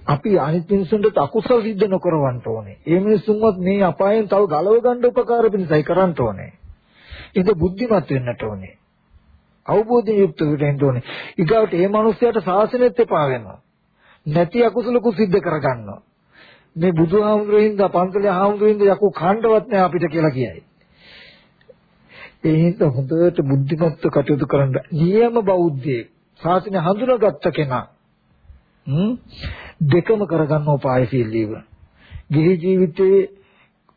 අපි අනිත් මිනිසුන්ට අකුසල සිද්ධ නොකරවන්න ඕනේ. ඒ මිනිසුන්වත් මේ අපායෙන් තව ගලව ගන්න උපකාර පිණිසයි කරන්න ඕනේ. ඒක බුද්ධිමත් වෙන්නට ඕනේ. අවබෝධයෙන් යුක්ත වෙන්න ඕනේ. ඊගාවට මේ මිනිස්යාට සාසනෙත් එපා වෙනවා. නැති අකුසල කුසිද්ධ කරගන්නවා. මේ බුදුහාමුදුරුවෝ හින්දා පන්සලේ හාමුදුරුවෝ හින්දා යකෝ කාණ්ඩවත් නැහැ අපිට කියලා කියයි. ඒ හින්දා හොඳට බුද්ධිමත්ව කටයුතු කරන්න. නියම බෞද්ධයෙක් ශාසනය හඳුනාගත්ත කෙනා දෙකම කරගන්න උපායශීලීව. ගිහි ජීවිතයේ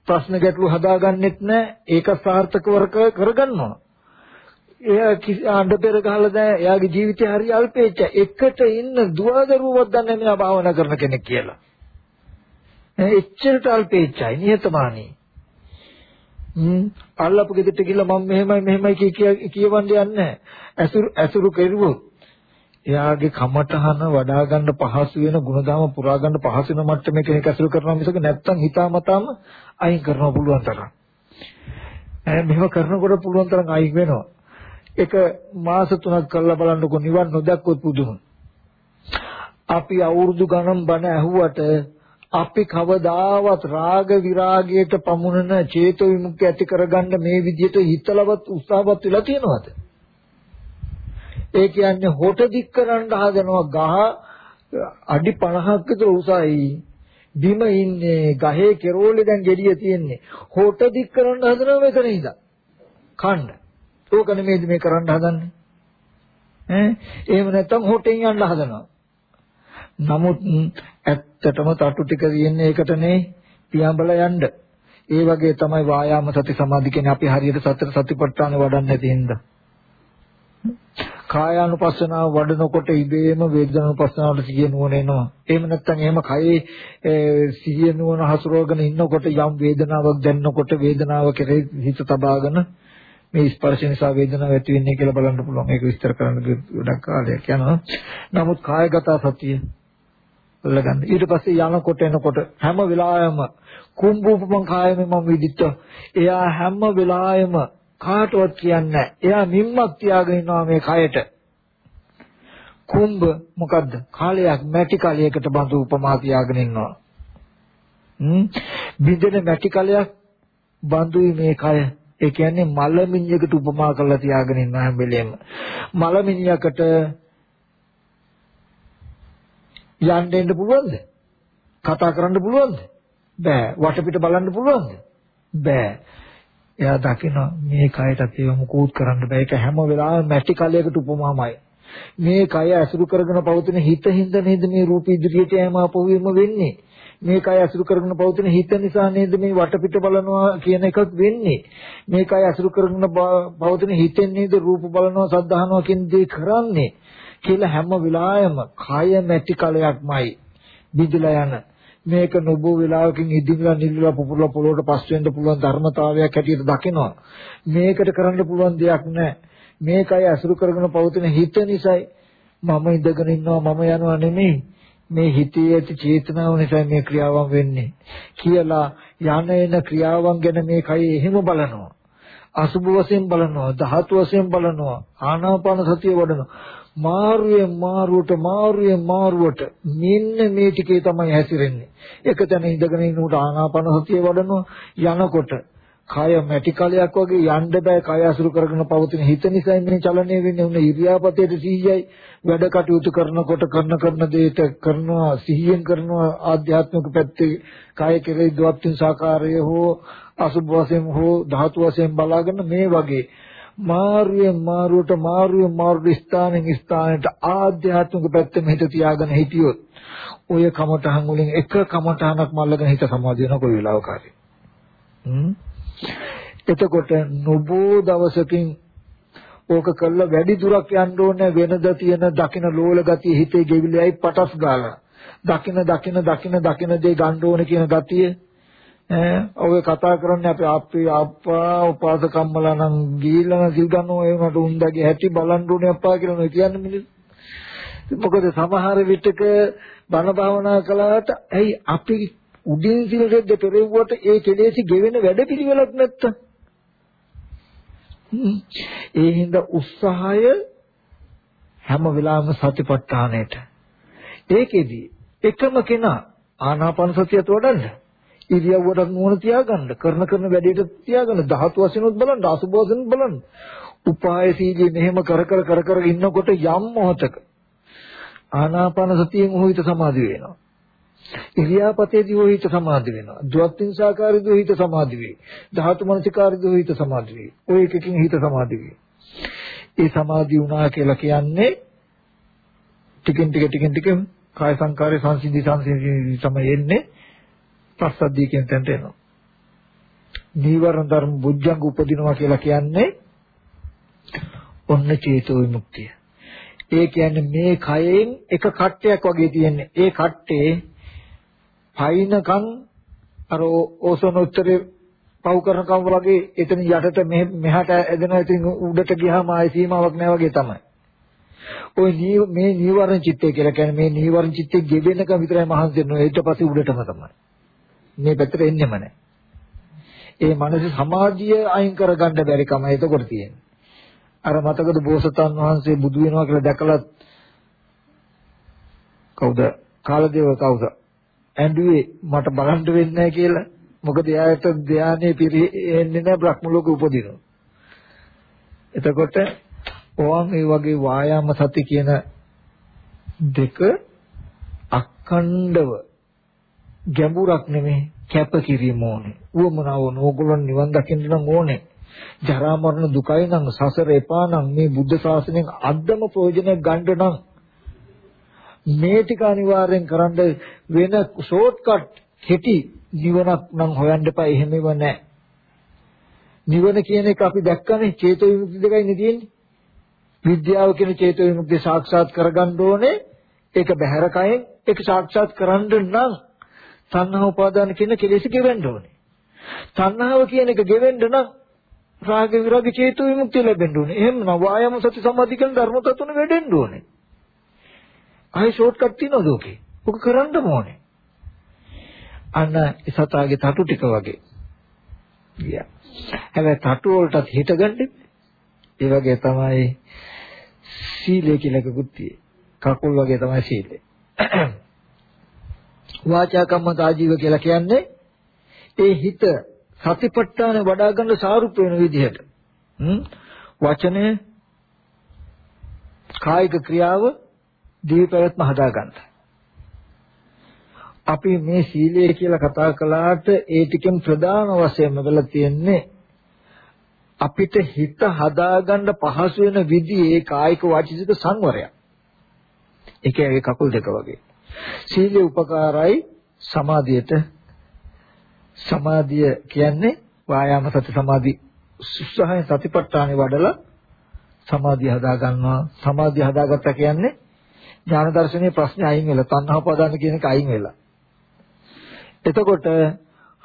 ප්‍රශ්න ගැටලු හදාගන්නෙත් නැහැ. ඒක සාර්ථකව කරගන්නවා. එයා කිසි ආණ්ඩ පෙර ගහලා දැන් එයාගේ ජීවිතය හරි අල්පේච්ච. එකට ඉන්න දුවදරුවක් දන්නේ මෙයා භාවනා කරන කෙනෙක් කියලා. එච්චරට අල්පේච්චයි නිහතමානී. හ්ම් අල්ලපු ගෙදරට ගිහලා මම මෙහෙමයි මෙහෙමයි කියවන්න යන්නේ ඇසුරු ඇසුරු කෙරුවොත් එයාගේ කමටහන වඩා ගන්න පහසු වෙන ಗುಣධර්ම පුරා ගන්න පහසු වෙන මට්ටමේ කෙනෙක් ඇසුරු කරනවා මිසක නැත්තම් හිතාමතාම අයින් කරනවා පුළුවන් තරම්. ඈ මෙහෙම කරනකොට පුළුවන් තරම් අයින් වෙනවා. ඒක මාස තුනක් කරලා බලන්නකො නිවන් නොදැක්කොත් පුදුම. අපි අවුරුදු ගණන් බණ ඇහුවට අපි කවදාවත් රාග විරාගයට පමුණන චේතෝ විමුක්තිය ඇති කරගන්න මේ විදිහට හිතලවත් උත්සාහවත් වෙලා තියෙනවද? ඒ කියන්නේ හොට දික් කරන්න හදනවා ගහ අඩි 50ක් විතර උසයි. බිම ඉන්නේ ගහේ කෙරෝලේ දැන් gediya තියෙන්නේ. හොට දික් කරන්න හදනවා මෙතන ඉඳන්. කන්න. ඕක නෙමෙයිද මේ කරන්න හදන්නේ? ඈ එහෙම නැත්නම් හොටෙන් යන්න හදනවා. නමුත් ඇත්තටම තටු ටික තියෙන්නේ ඒකටනේ පියාඹලා යන්න. ඒ වගේ තමයි වායාම සති සමාධි කියන්නේ අපි හරියට සතර සතිපට්ඨාන වඩන්නේ නැති හින්දා. කායානුපස්සනාව වඩනකොට ඉබේම වේදනානුපස්සනාවට සිහිය නුවණ එනවා. එහෙම නැත්නම් එහෙම කයේ සිහිය නුවණ හසුරවගෙන ඉන්නකොට යම් වේදනාවක් දැනෙනකොට වේදනාව කෙරෙහි හිත තබාගෙන මේ ස්පර්ශ නිසා වේදනාව ඇති වෙන්නේ කියලා බලන්න පුළුවන්. ඒක විස්තර කරන්න ගොඩක් කාලයක් යනවා. නමුත් කායගත සතිය අල්ලගන්න. ඊට පස්සේ යනකොට එනකොට හැම වෙලාවෙම කුම්භූපමං කායමේ මම විදිත්ත. එයා හැම වෙලාවෙම කාටවත් කියන්නේ එයා මිම්මක් තියාගෙන ඉන්නවා මේ කයට. කුම්භ මොකද්ද? කාලයක් මැටි කලයකට බඳු උපමා තියාගෙන ඉන්නවා. හ්ම් බින්දෙන මැටි කලයක් බඳුයි මේ කය. ඒ කියන්නේ මලමිණියකට උපමා කරලා තියාගෙන ඉන්න හැම වෙලෙම. මලමිණියකට යන්න එන්න පුළුවන්ද? කතා කරන්න පුළුවන්ද? බෑ. වටපිට බලන්න පුළුවන්ද? බෑ. එයා දකින මේ කයටත් ඒව මුකුත් කරන්න බෑ. ඒක හැම වෙලාවෙම මැටි කලයකට උපමාමයි. මේ කය ඇසුරු කරගෙන පවතින හිත හින්ද නේද මේ රූප ඉදිරියට යෑම අපොවීම වෙන්නේ. මේ කය ඇසුරු කරගෙන පවතින හිත නිසා නේද මේ වටපිට බලනවා කියන එකක් වෙන්නේ. මේ කය ඇසුරු කරගෙන පවතින හිතෙන් නේද රූප බලනවා සද්ධාහනවා කියන දේ කරන්නේ. කියලා හැම වෙලාවෙම කය මැටි කලයක්මයි බිඳලා යන. මේක නොබෝ වෙලාවකින් ඉදිරියලා නිල්ලලා පුපුරලා පොළොවට පස් වෙන්න පුළුවන් ධර්මතාවයක් හැටියට දකිනවා. මේකට කරන්න පුළුවන් දෙයක් නැහැ. මේකයි අසුරු කරගෙන පවතින හිත නිසායි මම ඉඳගෙන ඉන්නවා මම යනවා නෙමෙයි. මේ හිතේ ඇති චේතනාව නිසා මේ ක්‍රියාවන් වෙන්නේ. කියලා යන එන ක්‍රියාවන් ගැන මේ කය එහෙම බලනවා. අසුභ වශයෙන් බලනවා ධාතු වශයෙන් බලනවා ආනාපාන සතිය වඩනවා. මාරුවේ මාරුවට මාරුවේ මාරුවට මෙන්න මේ ටිකේ තමයි හැසිරෙන්නේ. එක තැන ඉඳගෙන ඉන්නකොට ආනාපාන සතිය වඩනවා යනකොට කය මැටි කලයක් වගේ යන්න බෑ කය අසුරු කරගෙන පවතින හිත නිසා මේ චලනය වෙන්නේ. උන ඉරියාපතේට සිහියයි. වැඩ කටයුතු කරනකොට කරන කරන දේට කරනවා සිහියෙන් කරනවා. ආධ්‍යාත්මික පැත්තේ කය කෙරෙහි දවත්ින් සාකාරය හෝ අසුභ වශයෙන් හෝ ධාතු වශයෙන් බලාගෙන මේ වගේ මාරුවේ මාරුවට මාරුවේ මාරු ස්ථානෙන් ස්ථානයට ආධ්‍යාත්මික පැත්තෙම හිත තියාගෙන හිටියොත් ඔය කමඨහන් වලින් එක කමඨහනක් මල්ලගෙන හිත සමාධිය වෙන කොයි වෙලාවක හරි. එතකොට නොබෝ දවසකින් ඕක කළා වැඩි දුරක් යන්න ඕනේ වෙනද තියෙන දකින ලෝල ගතිය හිතේ ගෙවිලයි පටස් ගාලා දකින දකින දකින දකින දේ ගන්න ඕනේ කියන ගතිය ඈ ඔය කතා කරන්නේ අපි අපේ අප්පා උපාසකම්මලා නම් ගිහිල්ලා සිල් ගන්නව ඒ උනට උන්දගේ හැටි බලන්න ඕනේ අප්පා කියලා නෝ කියන්නේ මිනිස්සු මොකද සමහර විටක බණ භාවනා කළාට ඇයි අපි උඩින් සිල් රෙද්ද පෙරෙව්වට ඒ කෙලෙසි ගෙවෙන වැඩ පිළිවෙලක් නැත්තම් ඒ හින්දා උත්සාහය හැම වෙලාවෙම සතිපට්ඨානයට. ඒකෙදි එකම කෙනා ආනාපාන සතියත් වඩන්න. ඉරියව්වට නුවණ තියාගන්න, කරන කරන වැඩේට තියාගන්න, ධාතු වශයෙන්ත් බලන්න, අසුභ වශයෙන්ත් බලන්න. උපාය සීලී මෙහෙම කර කර කර කර ඉන්නකොට යම් මොහතක ආනාපාන සතියෙන් උහිත සමාධි වෙනවා. ඉරියාපතේදී ඔය හිත සමාධි වෙනවා. ද්වත්ින්සාකාරීදී හිත සමාධි වේ. ධාතු මනසිකාරීදී හිත සමාධි වේ. ඔය එකකින් හිත සමාධි වේ. ඒ සමාධි වුණා කියලා කියන්නේ ටිකෙන් ටික ටිකෙන් ටික කාය සංකාරයේ සංසිද්ධි සංසිද්ධි තමයි එන්නේ. පස්සද්ධිය කියන තැනට එනවා. නීවරණ ධර්ම බුද්ධංග උපදිනවා කියලා කියන්නේ ඔන්න චේතෝ විමුක්තිය. ඒ කියන්නේ මේ කයෙන් එක කට්ටයක් වගේ තියෙන්නේ. ඒ කට්ටේ පයින්කම් අර ඕසොන උත්තරේ පව් කරනකම් වගේ එතන යටට මෙහාට ඇදෙනවා ඉතින් උඩට ගියාම ආයි සීමාවක් නැහැ වගේ තමයි. ওই මේ නීවරණ චිත්තය කියලා කියන්නේ මේ නීවරණ චිත්තේ ගෙවෙනක විතරයි මහන්සි වෙන්නේ. ඊට පස්සේ උඩටම තමයි. මේ පැත්තට එන්නෙම නැහැ. ඒ මනස සමාධිය අයින් කරගන්න බැරි කම එතකොට තියෙන්නේ. අර මතකද බෝසතාන් වහන්සේ බුදු වෙනවා කියලා දැකලා කවුද? කාලදේව කවුද? ඇඬුවේ මට බලන්න වෙන්නේ නැහැ කියලා. මොකද එයාට ධානයේ පිරෙන්නේ නැහැ බ්‍රහ්ම ලෝක උපදිනවා. එතකොට ඕම් මේ වගේ වායාම සති කියන දෙක අඛණ්ඩව ගැඹුරක් නෙමෙයි කැපකිරීම ඕනේ. උවමනාව ඕගොල්ලන් නිවන් දකින්න නම් ඕනේ. ජරා මරණ දුකයි නම් සසර එපා නම් මේ බුද්ධ ශාසනයෙන් අද්දම ප්‍රයෝජනයක් ගන්න නම් මේ ටික අනිවාර්යෙන් කරන්න වෙන ෂෝට්කට් කෙටි නිවනක් නම් හොයන්න එපා එහෙමව නැහැ. නිවන කියන එක අපි දැක්කනේ චේතෝ විමුක්ති දෙකයි නේ තියෙන්නේ. විද්‍යාව කියන චේතෝ විමුක්තිය සාක්ෂාත් කරගන්න ඕනේ. ඒක බහැර කයෙන් ඒක සාක්ෂාත් කරන්න නම් තණ්හා උපාදාන කියන කෙලෙස් ගෙවෙන්න ඕනේ. තණ්හාව කියන එක ගෙවෙන්න නම් රාග විරාග චේතෝ විමුක්තිය ලැබෙන්න ඕනේ. එහෙම නම් වායාම සති සමාධි කියන ධර්ම තතුන වැඩෙන්න ඕනේ. ආයේ ෂෝට්කට් තියනවද ඔකේ? ඔක කරන්න ඕනේ. අන්න සතාගේ තටු ටික වගේ. ගියා. හැබැයි තටු වලටත් හිටගන්න ඒ වගේ තමයි සීලය කියලා එකකුත් තියෙන්නේ. කකුල් වගේ තමයි සීලය. වාචා කම්මත ආජීව කියලා කියන්නේ ඒ හිත සතිපට්ඨාන වඩා ගන්න සාරුප්ප වෙන විදිහට. වචනය කායික ක්‍රියාව දිවි පැවැත්ම හදාගන්න. අපි මේ සීලය කියලා කතා කළාට ඒ ටිකෙන් ප්‍රධාන වශයෙන්ම වෙලා තියෙන්නේ අපිට හිත හදාගන්න පහසු වෙන විදිහේ කායික වාචික සංවරය. ඒ කියන්නේ කකුල් දෙක වගේ. සීලය උපකාරයි සමාධියට සමාධිය කියන්නේ වායාම සති සමාධි උත්සාහයෙන් සතිපට්ඨානෙ වඩලා සමාධිය හදා ගන්නවා සමාධිය හදාගත්තා කියන්නේ ඥාන දර්ශනයේ ප්‍රශ්නේ අයින් වෙලා තණ්හා උපාදාන කියන එක අයින් වෙලා. එතකොට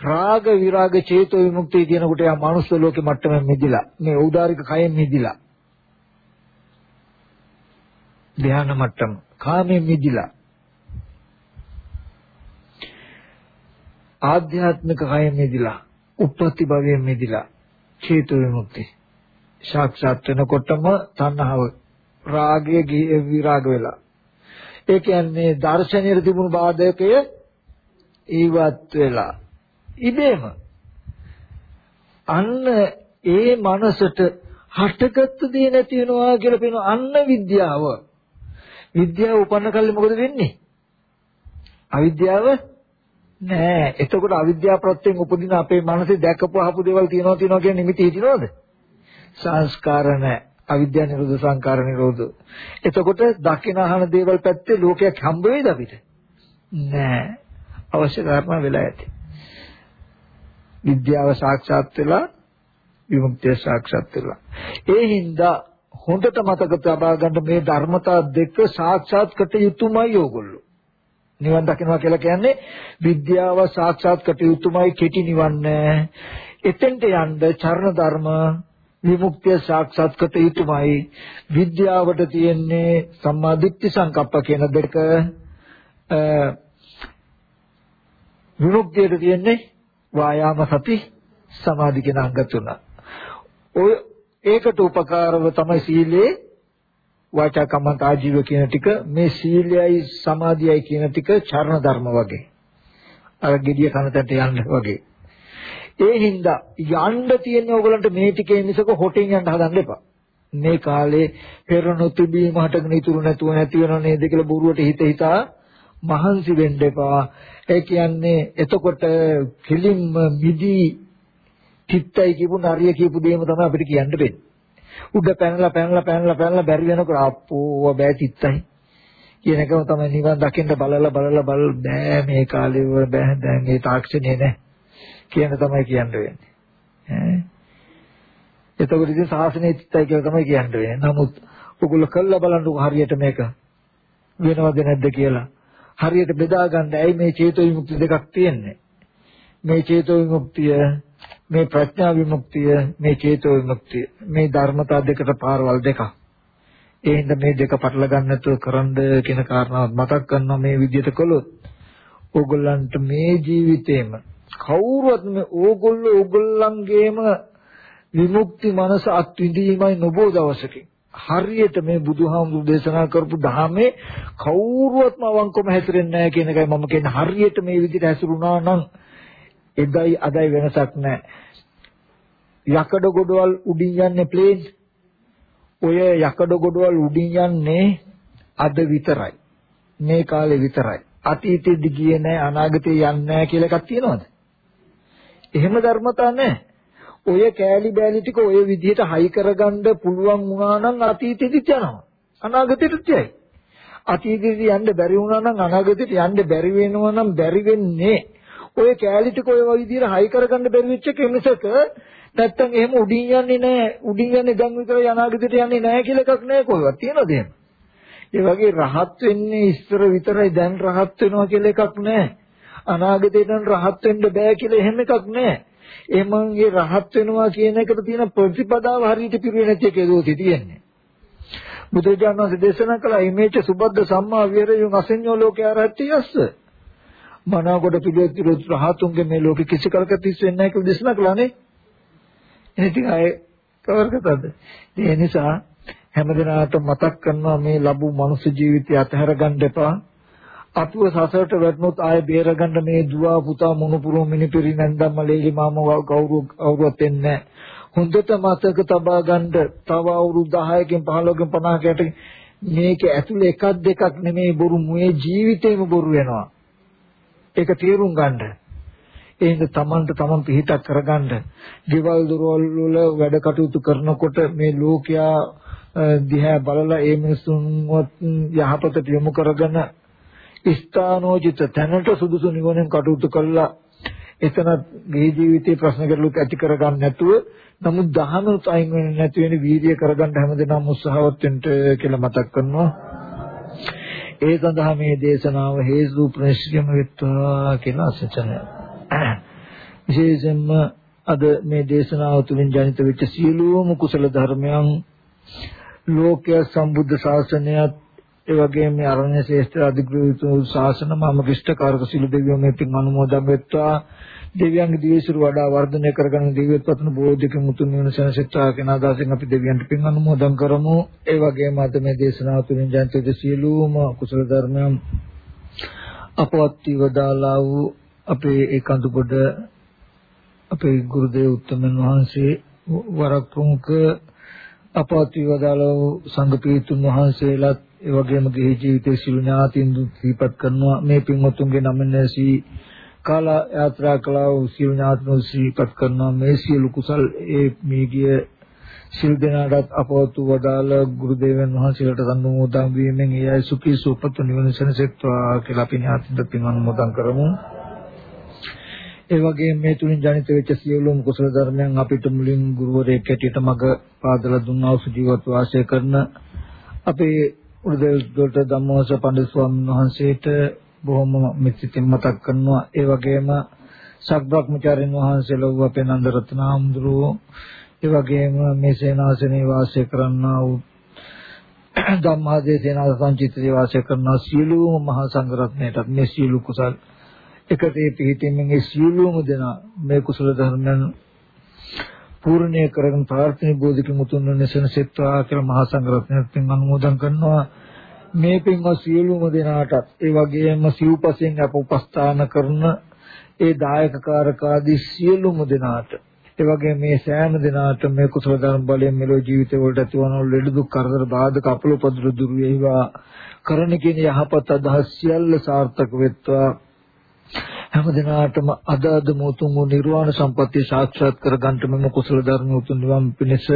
රාග විරාග චේතෝ විමුක්තිය කියනකොට යා මනුස්ස ලෝකෙ මට්ටමෙන් මිදිලා මේ ඖදාරික කයෙන් මිදිලා. ධ්‍යාන මට්ටම කාමයෙන් මිදිලා. ආධ්‍යාත්මික කයෙන් මිදිලා. උප්පත්ති භවයෙන් මිදිලා. චේතු විමුක්තිය. සාක්ෂාත් වෙනකොටම තණ්හාව රාගය විරාග වෙලා. ඒ කියන්නේ දර්ශනීය තිබුණු බාධකය ඊවත් වෙලා. ඉබේම අන්න ඒ මනසට හටගත්තු දේ නැති වෙනවා කියලා පේන අන්න විද්‍යාව. විද්‍යාව උපන්න කල්ලි මොකද වෙන්නේ? අවිද්‍යාව නෑ. එතකොට අවිද්‍යාව ප්‍රත්‍යයෙන් උපදින අපේ මනසේ දැකපු අහපු දේවල් තියෙනවා තියෙනවා කියන නිමිති හිටිනවද? සංස්කාර නෑ. අවිද්‍යාව නිරෝධ සංකාර නිරෝධ. එතකොට දකින අහන දේවල් පැත්තේ ලෝකයක් හම්බ වෙයිද අපිට? නෑ. අවශ්‍ය කාරණා වෙලා ඇති. විද්‍යාව සාක්ෂාත් වෙලා විමුක්තිය සාක්ෂාත් වෙලා. ඒ හින්දා හොඳට මතක තබා ගන්න මේ ධර්මතා දෙක සාක්ෂාත් කට යුතුමයි ඕගොල්ලෝ. නිවන් දකින්නවා කියලා කියන්නේ විද්‍යාව සාක්ෂාත් කට යුතුමයි කෙටි නිවන් එතෙන්ට යන්න චරණ ධර්ම විමුක්තිය සාක්ෂාත් කට යුතුමයි විද්‍යාවට තියෙන්නේ සම්මා දිට්ඨි සංකප්ප කියන දෙක. විමුක්තියට තියෙන්නේ වායාම සති සමාධි කියන අංග තුන. ඔය ඒකට උපකාරව තමයි සීලේ වාචා කම්මන්ත ආජීව කියන ටික මේ සීලයයි සමාධියයි කියන ටික චරණ ධර්ම වගේ. අර gediya කනතට යන්න වගේ. ඒ හින්දා යන්න තියෙන ඕගලන්ට මේ ටිකේ මිසක හොටෙන් යන්න හදන්න එපා. මේ කාලේ පෙර නොතිබීම හටගෙන ඉතුරු නැතුව නැති වෙනව නේද කියලා බොරුවට හිත හිතා මහන්සි වෙන්න එපා. ඒ කියන්නේ එතකොට කිලින්ම මිදී චිත්තයි කියපු නරිය කියපු දෙයම තමයි අපිට කියන්න වෙන්නේ. උඩ පැනලා පැනලා පැනලා පැනලා බැරි වෙනකොට අප්පෝ බෑ චිත්තයි කියන එකම තමයි නිවන් දකින්න බලලා බලලා බල බෑ මේ කාලේ වල බෑ දැන් මේ තාක්ෂණය නෑ කියන තමයි කියන්න වෙන්නේ. ඈ එතකොට ඉතින් සාසනයේ චිත්තයි කියලා තමයි කියන්න වෙන්නේ. නමුත් ඔගොල්ලෝ කළා බලන්නකො හරියට මේක වෙනවද නැද්ද කියලා. හරියට බෙදා ගන්න ඇයි මේ චේතෝ විමුක්ති දෙකක් තියෙන්නේ. මේ චේතෝ විමුක්තිය මේ ප්‍රඥා විමුක්තිය මේ චේතෝ විමුක්තිය මේ ධර්මතා දෙකට පාරවල් දෙකක්. ඒ හින්දා මේ දෙක පටල ගන්න නැතුව කරන්න කියන කාරණාව මතක් කරනවා මේ විදිහට කළොත්. ඕගොල්ලන්ට මේ ජීවිතේම කවුරුවත් මේ ඕගොල්ලෝ ඕගොල්ලන්ගේම විමුක්ති මනස අත්විඳීමයි නොබෝ දවසකින් හරියට මේ බුදුහාමුදුරු දේශනා කරපු ධහමේ කවුරුවත්ම අවංකවම හැසිරෙන්නේ නැහැ කියන එකයි මම කියන්නේ. හරියට මේ විදිහට හැසිරුණා නම් එදයි අදයි වෙනසක් නැහැ. යකඩ ගොඩවල් උඩින් යන්නේ ප්ලේන්. ඔය යකඩ ගොඩවල් උඩින් යන්නේ අද විතරයි. මේ කාලේ විතරයි. අතීතෙදි ගියේ නැහැ අනාගතේ යන්නේ නැහැ කියලා එකක් තියෙනවද? එහෙම ධර්මතා නැහැ. ඔය කෑලි බෑලි ටික ඔය විදිහට හයි කරගන්න පුළුවන් වුණා නම් අතීතෙදිත් යනවා. අනාගතෙදිත් යයි. අතීතෙදි යන්න බැරි වුණා නම් අනාගතෙට යන්න බැරි වෙනවා නම් බැරි වෙන්නේ ඔය කෑලි ටික ඔය විදිහට හයි කරගන්න බැරි වෙච්ච එක මිසක නැත්තම් එහෙම උඩින් යන්නේ නැහැ උඩින් යන්නේ දැන් විතරයි අනාගතයට යන්නේ නැහැ කියලා එකක් නැහැ කොහෙවත්. තියනවද එහෙම? ඒ වගේ රහත් වෙන්නේ ඉස්සර විතරයි දැන් රහත් වෙනවා කියලා එකක් නැහැ අනාගතයට නම් රහත් වෙන්න බෑ කියලා එහෙම එකක් නැහැ එමන්ගේ රහත් වෙනවා කියන එකට තියෙන ප්‍රතිපදාව හරියට පිරුවේ නැති එකේ දෝෂي තියෙන්නේ. බුදුරජාණන් වහන්සේ දේශනා කළා ඉමේච සුබද්ද සම්මා විරයුන් අසඤ්ඤෝ ලෝකේ ආරහත්‍ය යස්ස මනාකොට පිළිවෙත් රහතුන්ගේ මේ ලෝකෙ කිසි කලක තිස් වෙන්නේ නැහැ කියලා දේශනා කළානේ. ඉතින් ආයේ කවර කතාවද? ඒ නිසා හැමදෙනාට මතක් කරනවා මේ ලැබු මනුස්ස ජීවිතය අතහැර ගන්න එපා. අපිව සසරට වැටුනොත් ආයේ බේරගන්න මේ දුව පුතා මොනුපුරු මිනිපිරි නැන්දම්ම ලේලි මාම කවුරු කවුරුත් එන්නේ හොඳට මතක තබා ගන්න තව අවුරුදු 10කින් 15කින් 50කකට මේක ඇතුලේ එකක් දෙකක් නෙමෙයි බොරු මේ ජීවිතේම බොරු වෙනවා ඒක තේරුම් ගන්න. ඒ හින්දා තමන්ට තමන් පිහිටක් කරගන්න. ගෙවල් දොරවල් වල වැඩ කටයුතු කරනකොට මේ ලෝකයා දිහා බලලා ඒ මිනිසුන්වත් යහපතට යොමු කරගෙන ස්ථානෝචිත තැනට සුදුසු නිවනෙන් කටයුතු කළා එතන මේ ජීවිතේ ප්‍රශ්න කරලුත් ඇති කරගන්න නැතුව නමුත් දහමත් අයින් වෙන්නේ නැති වෙන වීර්ය කරගන්න හැමදෙනාම උත්සාහවත් වෙන්න කියලා මතක් කරනවා ඒ සඳහා මේ දේශනාව හේතු ප්‍රශ්‍රයම වෙත්වා කියලා අසචනය. විශේෂයෙන්ම අද මේ දේශනාව තුළින් ජනිත වෙච්ච සියලුම කුසල ධර්මයන් ලෝකයේ සම්බුද්ධ ශාසනයත් ඒ වගේම මේ අරණ්‍ය ශ්‍රේෂ්ඨ අධිග්‍රහිත ශාසන මම කිෂ්ඨකාරක සිළු දෙවියෝ මේ පින් අනුමෝදන් වෙත්වා දෙවියන්ගේ දිවිසිරු වඩා වර්ධනය කරගන්න දිව්‍යත් පතන බෝධික මුතුන් වෙන සනසිතා කියන අදහසින් අපි දෙවියන්ට පින් අනුමෝදන් කරමු. ඒ වගේම අද මේ දේශනාව තුළින් ජනිත සියලුම කුසල ධර්මයන් අපවත් වේදාලා වූ අපේ ඒකාන්තපොඩ අපේ ගුරු දේව උත්තමන් වහන්සේ වරක් ප්‍රමුඛ අපවත් වේදාලා වූ සංඝ පීතුන් වහන්සේලාත් ඒ වගේම ගිහි ජීවිතයේ සිළු ඥාතින් දීපත් කරනවා මේ පින්වතුන්ගේ නමනසී කාල යාත්‍රා කළා වූ සියලු ඥාතිනු සිහිපත් කරනවා මේ සියලු කුසල් ඒ මීගිය සියලු දෙනාටත් අපවතු වදාළ ගුරු දේවයන් වහන්සේලාට සම්මෝදන් වීමෙන් ඒ අය සුඛී සුවපත් නිවන සැනසෙත්වා කියලා අපි ඥාතින්ට පින් අනුමෝදන් කරමු. ඒ වගේම මේ තුලින් ජනිත වෙච්ච සියලුම කුසල ධර්මයන් අපිට මුලින් ගුරුවරයෙක් හැටියට මඟ පාදලා දුන්නා වූ ජීවත් වාසය කරන අපේ උදේවලට ධම්මෝස පඬිස් ස්වාමීන් වහන්සේට බොහොම මෙච්චිතින් මතක් කරනවා. ඒ වගේම සක්බ්‍රහ්මචාරින් වහන්සේ ලොව අපේ නන්ද රත්නාම්දුරෝ ඒ වගේම මේ සේනාසනේ වාසය කරන්නා වූ ධම්මාදේ සේනාස සංචිතේ වාසය කරනා සියලුම මහා සංඝරත්නයටත් මේ සියලු කුසල් එකතේ පිහිටීමෙන් ඒ සියලුම දෙනා මේ කුසල ධර්මයන් පූර්ණ්‍ය කරගෙන ප්‍රාර්ථනා බෝධික මුතුන් වෙනසන සෙත්වා කියලා මහා සංඝරත්නයට පින් අනුමෝදන් කරනවා. මේ පින්වත් සියලුම දෙනාටත් ඒ වගේම සිව්පසෙන් අප උපස්ථාන කරන ඒ දායක කාරකාදී සියලුම දෙනාට ඒ වගේම මේ සෑම දිනාට මේ කුසල ධර්ම බලයෙන් මෙලෝ ජීවිතේ වලට ඇතිවන ලෙඩ දුක් කරදර බාධක අපල උපද්‍ර දුරු වේවා. කරන කියන යහපත් අදහස් සියල්ල සාර්ථක වෙත්වා. හැම දිනාටම අද අද මුතුන් නිර්වාණ සම්පත්තිය සාක්ෂාත් කර ගන්නට මෙම කුසල ධර්ම උතුම් නිවන් පිණිස